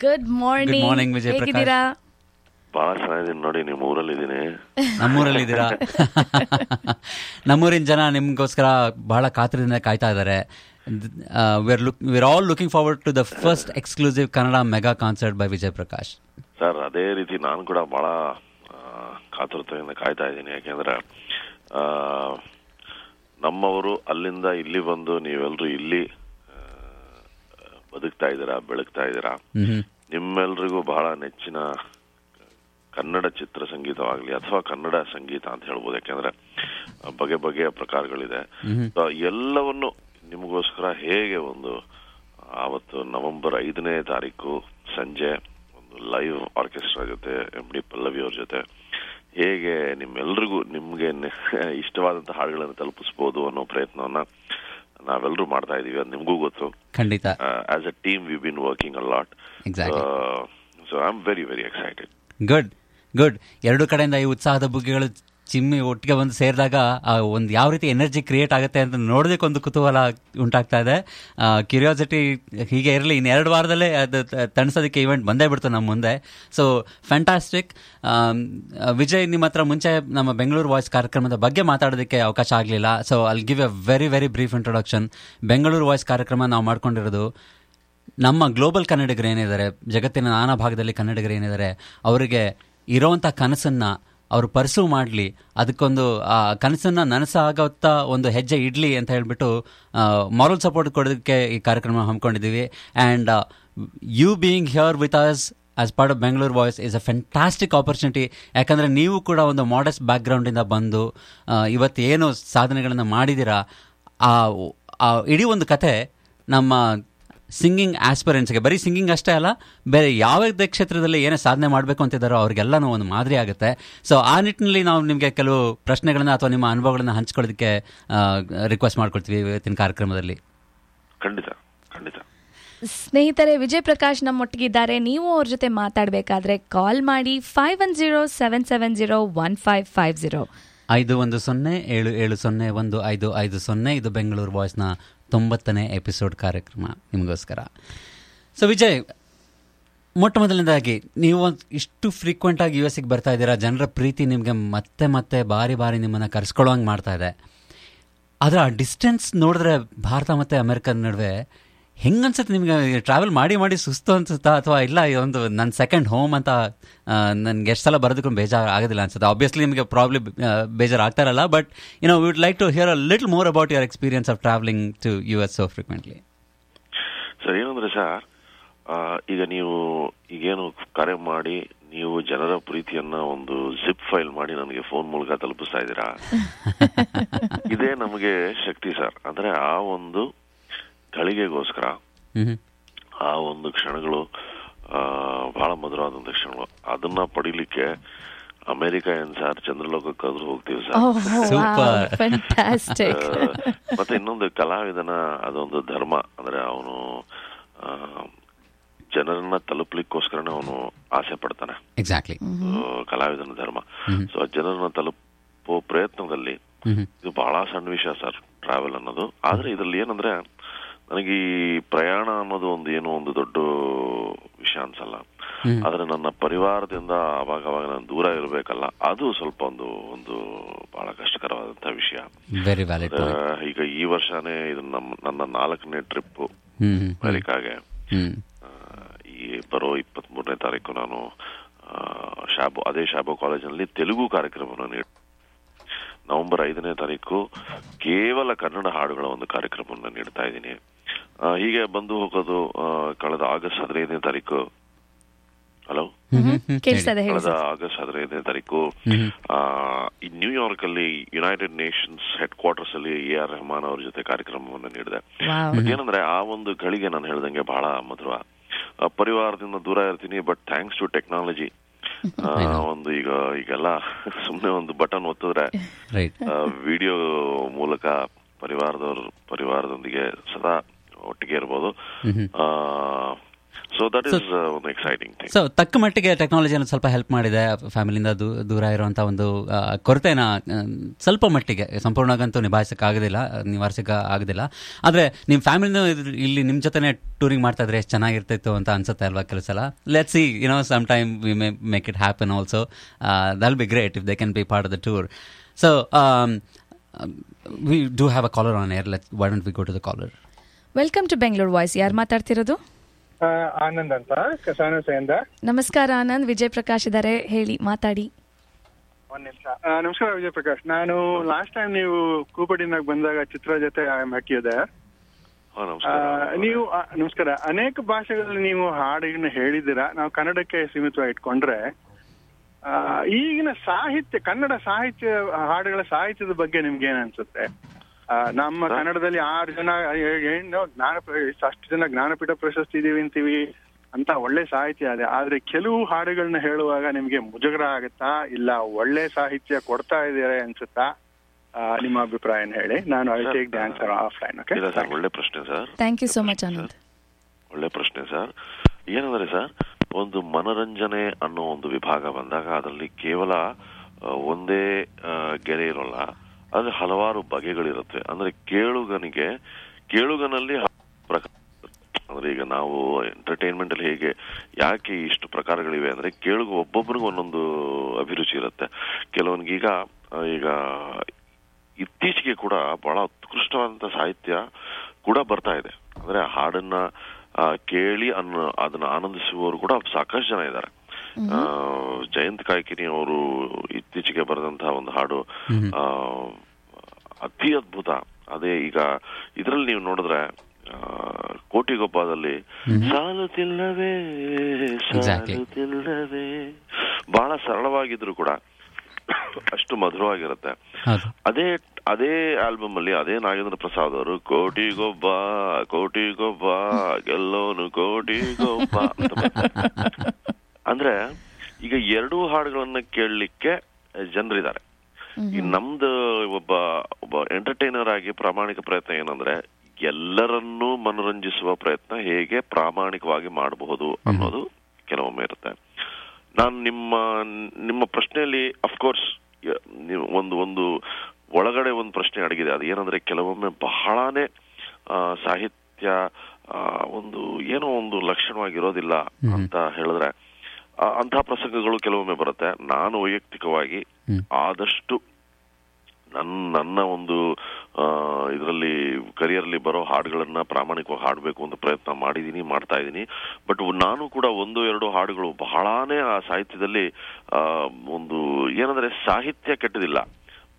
good morning Good morning, Vijay Prakash. ಹೇಗಿದ್ದೀರಾ? ಬಹಳ ಚೆನ್ನಾಗಿದ್ದೀನಿ ನೋಡಿ ನಿಮ್ಮ ಊರಲ್ಲಿದ್ದೀನಿ. ನಮ್ಮೂರಲ್ಲಿದ್ದೀರಾ? [laughs] ನಮ್ಮೂರಿನ ಜನ ನಿಮ್ಗೋಸ್ಕರ ಬಹಳ ಕಾತರದಿಂದ ಕಾಯ್ತಾ ಇದ್ದಾರೆ. We're look we're all looking forward to the first exclusive Kannada mega concert by Vijay Prakash sir ಅದೇ ರೀತಿ ನಾನು ಕೂಡ ಬಹಳ ಆ, ಕಾತುರತೆಯಿಂದ ಕಾಯ್ತಾ ಇದ್ದೀನಿ. ಯಾಕೆಂದ್ರೆ ಆ, ನಮ್ಮವರು ಅಲ್ಲಿಂದ ಇಲ್ಲಿ ಬಂದು ನೀವೆಲ್ಲರೂ ಇಲ್ಲಿ ಬದುಕ್ತಾ ಇದ್ದೀರಾ ಬೆಳಗ್ತಾ ಇದ್ದೀರಾ? ನಿಮ್ಮೆಲ್ರಿಗೂ ಬಹಳ ನೆಚ್ಚಿನ ಕನ್ನಡ ಚಿತ್ರ ಸಂಗೀತವಾಗಲಿ ಅಥವಾ ಕನ್ನಡ ಸಂಗೀತ ಅಂತ ಹೇಳ್ಬೋದು ಯಾಕೆಂದ್ರೆ ಬಗೆ ಬಗೆಯ ಪ್ರಕಾರಗಳಿದೆ. ಎಲ್ಲವನ್ನು ನಿಮಗೋಸ್ಕರ ಹೇಗೆ ಒಂದು ಆವತ್ತು ನವೆಂಬರ್ ಐದನೇ ತಾರೀಕು ಸಂಜೆ ಒಂದು ಲೈವ್ ಆರ್ಕೆಸ್ಟ್ರಾ ಜೊತೆ ಎಂ ಡಿ ಪಲ್ಲವಿ ಅವ್ರ ಜೊತೆ ಹೇಗೆ ನಿಮ್ಮೆಲ್ರಿಗೂ ನಿಮ್ಗೆ ಇಷ್ಟವಾದಂತಹ ಇಷ್ಟವಾದಂತ ಹಾಡುಗಳನ್ನು ತಲುಪಿಸ್ಬೋದು ಅನ್ನೋ ಪ್ರಯತ್ನವನ್ನ ನಾವೆಲ್ಲರೂ ಮಾಡ್ತಾ ಇದೀವಿ ಅದು ನಿಮ್ಗೂ ಗೊತ್ತು. ಖಂಡಿತ. As a team we been working a lot Exactly. So I am very very excited good good ಎರಡು ಕಡೆಯಿಂದ ಈ ಉತ್ಸಾಹದ ಬುಗ್ಗೆಗಳು ಚಿಮ್ಮಿ ಒಟ್ಟಿಗೆ ಬಂದು ಸೇರಿದಾಗ ಒಂದು ಯಾವ ರೀತಿ ಎನರ್ಜಿ ಕ್ರಿಯೇಟ್ ಆಗುತ್ತೆ ಅಂತ ನೋಡೋದಕ್ಕೆ ಒಂದು ಕುತೂಹಲ ಉಂಟಾಗ್ತಾ ಇದೆ. ಕ್ಯೂರಿಯಾಸಿಟಿ ಹೀಗೆ ಇರಲಿ ಇನ್ನು ಎರಡು ವಾರದಲ್ಲೇ ಅದು ತಣಿಸೋದಕ್ಕೆ ಇವೆಂಟ್ ಬಂದೇ ಬಿಡ್ತು ನಮ್ಮ ಮುಂದೆ. ಸೊ ಫ್ಯಾಂಟಾಸ್ಟಿಕ್ ವಿಜಯ್ ನಿಮ್ಮ ಹತ್ರ ಮುಂಚೆ ನಮ್ಮ ಬೆಂಗಳೂರು ವಾಯ್ಸ್ ಕಾರ್ಯಕ್ರಮದ ಬಗ್ಗೆ ಮಾತಾಡೋದಕ್ಕೆ ಅವಕಾಶ ಆಗಲಿಲ್ಲ. ಸೊ ಅಲ್ಲಿ give a very very brief introduction Bengaluru voice ಕಾರ್ಯಕ್ರಮ ನಾವು ಮಾಡ್ಕೊಂಡಿರೋದು, ನಮ್ಮ ಗ್ಲೋಬಲ್ ಕನ್ನಡಿಗರು ಏನಿದ್ದಾರೆ, ಜಗತ್ತಿನ ನಾನಾ ಭಾಗದಲ್ಲಿ ಕನ್ನಡಿಗರು ಏನಿದ್ದಾರೆ, ಅವರಿಗೆ ಇರೋವಂಥ ಕನಸನ್ನ ಅವರು ಪರ್ಸೂ ಮಾಡಲಿ, ಅದಕ್ಕೊಂದು, ಆ, ಕನಸನ್ನ ನನಸಾಗುತ್ತಾ ಒಂದು ಹೆಜ್ಜೆ ಇಡ್ಲಿ ಅಂತ ಹೇಳಿಬಿಟ್ಟು ಮಾರಲ್ ಸಪೋರ್ಟ್ ಕೊಡೋದಕ್ಕೆ ಈ ಕಾರ್ಯಕ್ರಮ ಹಮ್ಮಿಕೊಂಡಿದ್ದೀವಿ. And you being here with us as part of Bengaluru voice is a fantastic opportunity ಯಾಕಂದರೆ ನೀವು ಕೂಡ ಒಂದು ಮಾಡಸ್ಟ್ ಬ್ಯಾಕ್ಗ್ರೌಂಡಿಂದ ಬಂದು ಇವತ್ತು ಏನು ಸಾಧನೆಗಳನ್ನು ಮಾಡಿದ್ದೀರಾ ಆ, ಇಡೀ ಒಂದು ಕತೆ ನಮ್ಮ ಸಿಂಗಿಂಗ್ ಆಸ್ಪಿರೆನ್ಸ್ಗೆ ಬರೀ ಸಿಂಗಿಂಗ್ ಅಷ್ಟೇ ಅಲ್ಲ ಬೇರೆ ಯಾವ ಕ್ಷೇತ್ರದಲ್ಲಿ ಏನೇ ಸಾಧನೆ ಮಾಡಬೇಕು ಅಂತಿದ್ದಾರೋ ಅವ್ರಿಗೆಲ್ಲನೂ ಒಂದು ಮಾದರಿ ಆಗುತ್ತೆ. ಸೊ ಆ ನಿಟ್ಟಿನಲ್ಲಿ ನಾವು ನಿಮಗೆ ಕೆಲವು ಪ್ರಶ್ನೆಗಳನ್ನ ಅಥವಾ ನಿಮ್ಮ ಅನುಭವಗಳನ್ನ ಹಂಚ್ಕೊಳ್ಳೋದಕ್ಕೆ ರಿಕ್ವೆಸ್ಟ್ ಮಾಡ್ಕೊಳ್ತೀವಿ ಇವತ್ತಿನ ಕಾರ್ಯಕ್ರಮದಲ್ಲಿ. ಖಂಡಿತ ಖಂಡಿತ. ಸ್ನೇಹಿತರೆ ವಿಜಯ್ ಪ್ರಕಾಶ್ ನಮ್ಮೊಟ್ಟಿಗಿದ್ದಾರೆ. ನೀವು ಅವ್ರ ಜೊತೆ ಮಾತಾಡಬೇಕಾದ್ರೆ ಕಾಲ್ ಮಾಡಿ five one zero seven seven zero one five five zero ಐದು ಒಂದು ಸೊನ್ನೆ ಏಳು ಏಳು ಸೊನ್ನೆ ಒಂದು ಐದು ಐದು ಸೊನ್ನೆ. ಇದು ಬೆಂಗಳೂರು ವಾಯ್ಸ್ನ ತೊಂಬತ್ತನೇ ಎಪಿಸೋಡ್ ಕಾರ್ಯಕ್ರಮ ನಿಮಗೋಸ್ಕರ. ಸೊ ವಿಜಯ್, ಮೊಟ್ಟ ಮೊದಲನೇದಾಗಿ, ನೀವು ಇಷ್ಟು ಫ್ರೀಕ್ವೆಂಟ್ ಆಗಿ ಯು ಎಸ್ಗೆ ಬರ್ತಾ ಇದ್ದೀರಾ, ಜನರ ಪ್ರೀತಿ ನಿಮಗೆ ಮತ್ತೆ ಮತ್ತೆ ಬಾರಿ ಬಾರಿ ನಿಮ್ಮನ್ನು ಕರ್ಸ್ಕೊಳ್ಳೋಂಗೆ ಮಾಡ್ತಾ ಇದೆ. ಆದರೆ ಆ ಡಿಸ್ಟೆನ್ಸ್ ನೋಡಿದ್ರೆ ಭಾರತ ಮತ್ತು ಅಮೆರಿಕದ ನಡುವೆ ಹೆಂಗನ್ಸುತ್ತೆ ನಿಮಗೆ? ಟ್ರಾವೆಲ್ ಮಾಡಿ ಮಾಡಿ ಸುಸ್ತು ಅನ್ಸುತ್ತಾ? ಅಥವಾ ಇಲ್ಲ ಒಂದು ನನ್ನ ಸೆಕೆಂಡ್ ಹೋಮ್ ಅಂತ ನನಗೆ ಎಷ್ಟು ಸಲ ಬರೋದಕ್ಕೂ ಬೇಜಾರು ಆಗೋದಿಲ್ಲ ಅನ್ಸುತ್ತೆ? ಆಬ್ವಿಯಸ್ಲಿ ನಿಮಗೆ ಪ್ರಾಬ್ಲಮ್ ಬೇಜಾರು ಆಗ್ತಾ ಇರಲ್ಲ but you know we'd like to hear a little more about your experience of travelling to U S so frequently sir ಏನಂದ್ರೆ ಸರ್ ಈಗ ನೀವು ಈಗೇನು ಕರೆ ಮಾಡಿ ನೀವು ಜನರ ಪ್ರೀತಿಯನ್ನ ಒಂದು ಜಿಪ್ ಫೈಲ್ ಮಾಡಿ ನನಗೆ ಫೋನ್ ಮೂಲಕ ತಲುಪಿಸ್ತಾ ಇದ್ದೀರಾ? [laughs] ಇದೇ ನಮಗೆ ಶಕ್ತಿ ಸರ್ ಅಂದ್ರೆ ಆ ಒಂದು ಗಳಿಗೆಗೋಸ್ಕರ ಆ ಒಂದು ಕ್ಷಣಗಳು ಆ, ಬಹಳ ಮಧುರವಾದಂತ ಕ್ಷಣಗಳು. ಅದನ್ನ ಪಡಿಲಿಕ್ಕೆ ಅಮೆರಿಕ ಏನ್ ಸರ್? ಚಂದ್ರಲೋಕಕ್ಕಾದ್ರೂ ಹೋಗ್ತೀವಿ ಸರ್. [laughs] [laughs] ಮತ್ತೆ ಇನ್ನೊಂದು ಕಲಾವಿದನ ಅದೊಂದು ಧರ್ಮ. ಅಂದ್ರೆ ಅವನು ಜನರನ್ನ ತಲುಪಲಿಕ್ಕೋಸ್ಕರನೇ ಅವನು ಆಸೆ ಪಡ್ತಾನೆ. ಎಕ್ಸಾಕ್ಟ್ಲಿ ಕಲಾವಿದನ ಧರ್ಮ. ಸೊ ಆ ಜನರನ್ನ ತಲುಪೋ ಪ್ರಯತ್ನದಲ್ಲಿ ಇದು ಬಹಳ ಸಣ್ಣ ವಿಷಯ ಸರ್ ಟ್ರಾವೆಲ್ ಅನ್ನೋದು. ಆದ್ರೆ ಇದ್ರಲ್ಲಿ ಏನಂದ್ರೆ ನನಗೆ ಈ ಪ್ರಯಾಣ ಅನ್ನೋದು ಒಂದು ಏನು ಒಂದು ದೊಡ್ಡ ವಿಷಯ ಅನ್ಸಲ್ಲ. ಆದ್ರೆ ನನ್ನ ಪರಿವಾರದಿಂದ ಅವಾಗ ಅವಾಗ ನಾನು ದೂರ ಇರಬೇಕಲ್ಲ ಅದು ಸ್ವಲ್ಪ ಒಂದು ಒಂದು ಬಹಳ ಕಷ್ಟಕರವಾದಂತಹ ವಿಷಯ. ಈಗ ಈ ವರ್ಷನೇ ಇದು ನಮ್ಮ ನನ್ನ ನಾಲ್ಕನೇ ಟ್ರಿಪ್ ಅಮೆರಿಕಾಗೆ. ಈ ಬರೋ ಇಪ್ಪತ್ತ್ ಮೂರನೇ ತಾರೀಕು ನಾನು ಶಾಬು ಅದೇ ಶಾಬು ಕಾಲೇಜಿನಲ್ಲಿ ತೆಲುಗು ಕಾರ್ಯಕ್ರಮವನ್ನು ನೀಡಿ ನವೆಂಬರ್ ಐದನೇ ತಾರೀಕು ಕೇವಲ ಕನ್ನಡ ಹಾಡುಗಳ ಒಂದು ಕಾರ್ಯಕ್ರಮವನ್ನು ನೀಡ್ತಾ ಇದ್ದೀನಿ. ಹೀಗೆ ಬಂದು ಹೋಗೋದು ಕಳೆದ ಆಗಸ್ಟ್ ಹದಿನೈದನೇ ತಾರೀಕು. ಹಲೋ? ಕಳೆದ ಆಗಸ್ಟ್ ಹದಿನೈದನೇ ತಾರೀಕು ಈ ನ್ಯೂಯಾರ್ಕ್ ಅಲ್ಲಿ ಯುನೈಟೆಡ್ ನೇಷನ್ಸ್ ಹೆಡ್ ಕ್ವಾರ್ಟರ್ಸ್ ಅಲ್ಲಿ ಎ ಆರ್ ರೆಹಮಾನ್ ಅವ್ರ ಜೊತೆ ಕಾರ್ಯಕ್ರಮವನ್ನು ನೀಡಿದೆ. ಏನಂದ್ರೆ ಆ ಒಂದು ಗಳಿಗೆ ನಾನು ಹೇಳ್ದಂಗೆ ಬಹಳ ಮಧುರ. ಪರಿವಾರದಿಂದ ದೂರ ಇರ್ತೀನಿ ಬಟ್ ಥ್ಯಾಂಕ್ಸ್ ಟು ಟೆಕ್ನಾಲಜಿ ಒಂದು ಈಗ ಈಗೆಲ್ಲ ಸುಮ್ನೆ ಒಂದು ಬಟನ್ ಒತ್ತಿದ್ರೆ ರೈಟ್ ವಿಡಿಯೋ ಮೂಲಕ ಪರಿವಾರದವ್ರ ಪರಿವಾರದೊಂದಿಗೆ ಸದಾ ಒಟ್ಟಿಗೆ ಇರ್ಬೋದು. ಸೊ ದಟ್ ಇಸ್ ಒಂದು ಎಕ್ಸೈಟಿಂಗ್ ಥಿಂಗ್ ಸೊ ತಕ್ಕ ಮಟ್ಟಿಗೆ ಟೆಕ್ನಾಲಜಿಯನ್ನು ಸ್ವಲ್ಪ ಹೆಲ್ಪ್ ಮಾಡಿದೆ. ಫ್ಯಾಮಿಲಿಯಿಂದ ದೂರ ಇರುವಂಥ ಒಂದು ಕೊರತೆನ ಸ್ವಲ್ಪ ಮಟ್ಟಿಗೆ ಸಂಪೂರ್ಣವಾಗಂತೂ ನಿಭಾಯಿಸೋಕ್ಕಾಗೋದಿಲ್ಲ ನಿವಾರಿಸಕ್ಕೆ ಆಗೋದಿಲ್ಲ. ಆದರೆ ನಿಮ್ಮ ಫ್ಯಾಮಿಲಿನೂ ಇಲ್ಲಿ ನಿಮ್ಮ ಜೊತೆನೆ ಟೂರಿಂಗ್ ಮಾಡ್ತಾ ಇದ್ರೆ ಎಷ್ಟು ಚೆನ್ನಾಗಿರ್ತಿತ್ತು ಅಂತ ಅನ್ಸುತ್ತೆ ಅಲ್ವಾ ಕೆಲಸ ಸಲ? Let see you know some time we may make it happen also that'll be great if they can be part of the tour so we do have a caller on air let why don't we go to the caller welcome to Bengaluru voice ಯಾರು ಮಾತಾಡ್ತಿರೋದು? ಆ, ಆನಂದ್ ಅಂತ. ಕಸಾನಸೆಯಿಂದ ನಮಸ್ಕಾರ ಆನಂದ್. ವಿಜಯ್ ಪ್ರಕಾಶ್ ಇದ್ದಾರೆ ಹೇಳಿ ಮಾತಾಡಿ. ಒಂದ್ ನಿಮಿಷ. ನಮಸ್ಕಾರ ವಿಜಯ್ ಪ್ರಕಾಶ್ ನಾನು ಲಾಸ್ಟ್ ಟೈಮ್ ನೀವು ಕೂಪಡಿನಾಗ ಬಂದಾಗ ಚಿತ್ರ ಜೊತೆ ಹಾಕಿದೆ ಹಾ ನೀವು ನಮಸ್ಕಾರ. ಅನೇಕ ಭಾಷೆಗಳಲ್ಲಿ ನೀವು ಹಾಡಿನ ಹೇಳಿದ್ದೀರಾ. ನಾವು ಕನ್ನಡಕ್ಕೆ ಸೀಮಿತವಾಗಿ ಇಟ್ಕೊಂಡ್ರೆ ಈಗಿನ ಸಾಹಿತ್ಯ ಕನ್ನಡ ಸಾಹಿತ್ಯ ಹಾಡುಗಳ ಸಾಹಿತ್ಯದ ಬಗ್ಗೆ ನಿಮ್ಗೆ ಏನ್ ಅನ್ಸುತ್ತೆ? ಆ, ನಮ್ಮ ಕನ್ನಡದಲ್ಲಿ ಆರು ಜನ ಏನು ಜ್ಞಾನ ಅಷ್ಟು ಜನ ಜ್ಞಾನಪೀಠ ಪ್ರಶಸ್ತಿ ಇದೀವಿ ಅಂತೀವಿ. ಅಂತ ಒಳ್ಳೆ ಸಾಹಿತ್ಯ ಇದೆ ಆದ್ರೆ ಕೆಲವು ಹಾಡುಗಳನ್ನ ಹೇಳುವಾಗ ನಿಮ್ಗೆ ಮುಜುಗರ ಆಗುತ್ತಾ? ಇಲ್ಲ ಒಳ್ಳೆ ಸಾಹಿತ್ಯ ಕೊಡ್ತಾ ಇದ್ದೀರಾ ಅನ್ಸುತ್ತಾ? ಆ, ನಿಮ್ಮ ಅಭಿಪ್ರಾಯ ಹೇಳಿ. ನಾನು I take the answer offline okay? ಇಲ್ಲ ಸರ್ ಒಳ್ಳೆ ಪ್ರಶ್ನೆ sir. Thank you so much Anand ಒಳ್ಳೆ ಪ್ರಶ್ನೆ ಸರ್. ಏನಂದ್ರೆ ಸರ್? ಒಂದು ಮನರಂಜನೆ ಅನ್ನೋ ಒಂದು ವಿಭಾಗ ಬಂದಾಗ ಅದರಲ್ಲಿ ಕೇವಲ ಒಂದೇ ಗೆರೆ ಇರೋಲ್ಲ. ಅಂದ್ರೆ ಹಲವಾರು ಬಗೆಗಳಿರುತ್ತೆ. ಅಂದ್ರೆ ಕೇಳುಗನಿಗೆ, ಕೇಳುಗನಲ್ಲಿ ಅಂದ್ರೆ ಈಗ ನಾವು ಎಂಟರ್ಟೈನ್ಮೆಂಟ್ ಅಲ್ಲಿ ಹೇಗೆ, ಯಾಕೆ ಇಷ್ಟು ಪ್ರಕಾರಗಳಿವೆ ಅಂದ್ರೆ ಕೇಳುಗ ಒಬ್ಬೊಬ್ಬರಿಗೂ ಒಂದೊಂದು ಅಭಿರುಚಿ ಇರುತ್ತೆ. ಕೆಲವನಿಗೀಗ, ಈಗ ಇತ್ತೀಚೆಗೆ ಕೂಡ ಬಹಳ ಉತ್ಕೃಷ್ಟವಾದಂತ ಸಾಹಿತ್ಯ ಕೂಡ ಬರ್ತಾ ಇದೆ. ಅಂದ್ರೆ ಹಾಡನ್ನ ಕೇಳಿ ಅನ್ನ ಅದನ್ನ ಆನಂದಿಸುವವರು ಕೂಡ ಸಾಕಷ್ಟು ಜನ ಇದ್ದಾರೆ. ಆ, ಜಯಂತ್ ಕಾಯ್ಕಿನಿ ಅವರು ಇತ್ತೀಚೆಗೆ ಬರೆದಂತಹ ಒಂದು ಹಾಡು ಆ, ಅತಿ ಅದ್ಭುತ. ಅದೇ ಈಗ ಇದರಲ್ಲಿ ನೀವು ನೋಡಿದ್ರೆ ಆ, ಸಾಲು ಸಾಲುತ್ತಿಲ್ಲವೇ ಸಾಲು ಸಾಲುತ್ತಿಲ್ಲವೇ ಬಹಳ ಸರಳವಾಗಿದ್ರು ಕೂಡ. [coughs] ಅಷ್ಟು ಮಧುರವಾಗಿರುತ್ತೆ. ಹೌದು. ಅದೇ ಅದೇ ಆಲ್ಬಮ್ ಅಲ್ಲಿ ಅದೇ ನಾಗೇಂದ್ರ ಪ್ರಸಾದ್ ಅವರು ಕೋಟಿಗೊಬ್ಬ ಕೋಟಿಗೊಬ್ಬ ಗೆಲ್ಲೋನು ಕೋಟಿಗೊಬ್ಬ ಅಂದ್ರೆ ಈಗ ಎರಡೂ ಹಾಡುಗಳನ್ನ ಕೇಳಲಿಕ್ಕೆ ಜನರಿದ್ದಾರೆ. ಈ ನಮ್ದು ಒಬ್ಬ ಒಬ್ಬ ಎಂಟರ್ಟೈನರ್ ಆಗಿ ಪ್ರಾಮಾಣಿಕ ಪ್ರಯತ್ನ ಏನಂದ್ರೆ ಎಲ್ಲರನ್ನೂ ಮನರಂಜಿಸುವ ಪ್ರಯತ್ನ ಹೇಗೆ ಪ್ರಾಮಾಣಿಕವಾಗಿ ಮಾಡಬಹುದು ಅನ್ನೋದು ಕೆಲವೊಮ್ಮೆ ಇರುತ್ತೆ. ನಾನು ನಿಮ್ಮ ನಿಮ್ಮ ಪ್ರಶ್ನೆಯಲ್ಲಿ ಅಫ್ಕೋರ್ಸ್ ಒಂದು ಒಂದು ಒಳಗಡೆ ಒಂದು ಪ್ರಶ್ನೆ ಅಡಗಿದೆ. ಅದು ಏನಂದ್ರೆ ಕೆಲವೊಮ್ಮೆ ಬಹಳಾನೇ ಸಾಹಿತ್ಯ ಒಂದು ಏನೋ ಒಂದು ಲಕ್ಷಣವಾಗಿರೋದಿಲ್ಲ ಅಂತ ಹೇಳಿದ್ರೆ ಅಂತಹ ಪ್ರಸಂಗಗಳು ಕೆಲವೊಮ್ಮೆ ಬರುತ್ತೆ. ನಾನು ವೈಯಕ್ತಿಕವಾಗಿ ಆದಷ್ಟು ನನ್ನ ನನ್ನ ಒಂದು ಇದರಲ್ಲಿ ಕರಿಯರ್ಲಿ ಬರೋ ಹಾಡುಗಳನ್ನ ಪ್ರಾಮಾಣಿಕವಾಗಿ ಹಾಡಬೇಕು ಅಂತ ಪ್ರಯತ್ನ ಮಾಡಿದೀನಿ ಮಾಡ್ತಾ ಇದ್ದೀನಿ ಬಟ್ ನಾನು ಕೂಡ ಒಂದು ಎರಡು ಹಾಡುಗಳು ಬಹಳಾನೇ ಆ ಸಾಹಿತ್ಯದಲ್ಲಿ ಒಂದು ಏನಂದ್ರೆ ಸಾಹಿತ್ಯ ಕೆಟ್ಟದಿಲ್ಲ.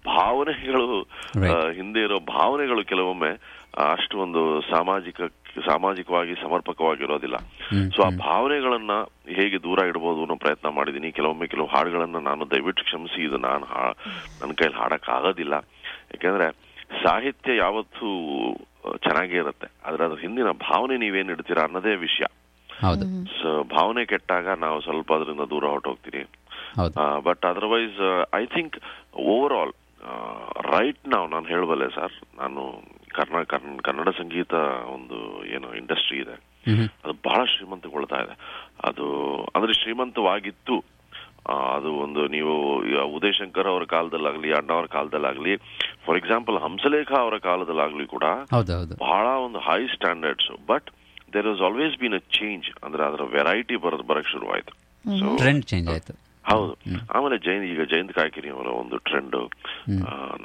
ಭಾವನೆಗಳು ಹಿಂದೆ ಇರೋ ಭಾವನೆಗಳು ಕೆಲವೊಮ್ಮೆ ಅಷ್ಟು ಒಂದು ಸಾಮಾಜಿಕ ಸಾಮಾಜಿಕವಾಗಿ ಸಮರ್ಪಕವಾಗಿರೋದಿಲ್ಲ. ಸೊ ಆ ಭಾವನೆಗಳನ್ನ ಹೇಗೆ ದೂರ ಇಡಬಹುದು ಅನ್ನೋ ಪ್ರಯತ್ನ ಮಾಡಿದೀನಿ ಕೆಲವೊಮ್ಮೆ ಕೆಲವು ಹಾಡುಗಳನ್ನ ನಾನು ದಯವಿಟ್ಟು ಕ್ಷಮಿಸಿ ಇದು ನಾನು ಹಾ- ನನ್ನ ಕೈಲಿ ಹಾಡಕ್ ಆಗೋದಿಲ್ಲ ಯಾಕೆಂದ್ರೆ ಸಾಹಿತ್ಯ ಯಾವತ್ತೂ ಚೆನ್ನಾಗೇ ಇರುತ್ತೆ. ಆದ್ರೆ ಅದ್ರ ಹಿಂದಿನ ಭಾವನೆ ನೀವೇನ್ ಇಡ್ತೀರಾ ಅನ್ನೋದೇ ವಿಷಯ. ಹೌದು. ಸೊ ಭಾವನೆ ಕೆಟ್ಟಾಗ ನಾವು ಸ್ವಲ್ಪ ಅದರಿಂದ ದೂರ ಹೊರಟೋಗ್ತೀರಿ. ಹೌದು. But otherwise I think overall right ನಾವು ನಾನು ಹೇಳಬಲ್ಲೆ ಸರ್ ನಾನು ಕರ್ನಾ ಕನ್ನಡ ಸಂಗೀತ ಒಂದು ಏನು ಇಂಡಸ್ಟ್ರಿ ಇದೆ. ಅದು ಬಹಳ ಶ್ರೀಮಂತಗೊಳ್ತಾ ಇದೆ. ಅದು ಅಂದ್ರೆ ಶ್ರೀಮಂತವಾಗಿತ್ತು. ಅದು ಒಂದು ನೀವು ಉದಯ್ ಶಂಕರ್ ಅವರ ಕಾಲದಲ್ಲಾಗ್ಲಿ ಅಣ್ಣವರ ಕಾಲದಲ್ಲಾಗ್ಲಿ ಫಾರ್ ಎಕ್ಸಾಂಪಲ್ ಹಂಸಲೇಖ ಅವರ ಕಾಲದಲ್ಲಾಗ್ಲಿ ಕೂಡ ಹೌದು ಹೌದು ಬಹಳ ಒಂದು high standards but there is always been a change ಅಂದ್ರೆ ಅದರ ವೆರೈಟಿ ಬರೋದು ಬರಕ್ ಶುರುವಾಯ್ತು. ಟ್ರೆಂಡ್ ಚೇಂಜ್ ಆಯ್ತು. ಹೌದು. ಆಮೇಲೆ ಜೈನ್ ಈಗ ಜಯಂತ್ ಕಾಯ್ಕಿರಿ ಅವರ ಒಂದು ಟ್ರೆಂಡ್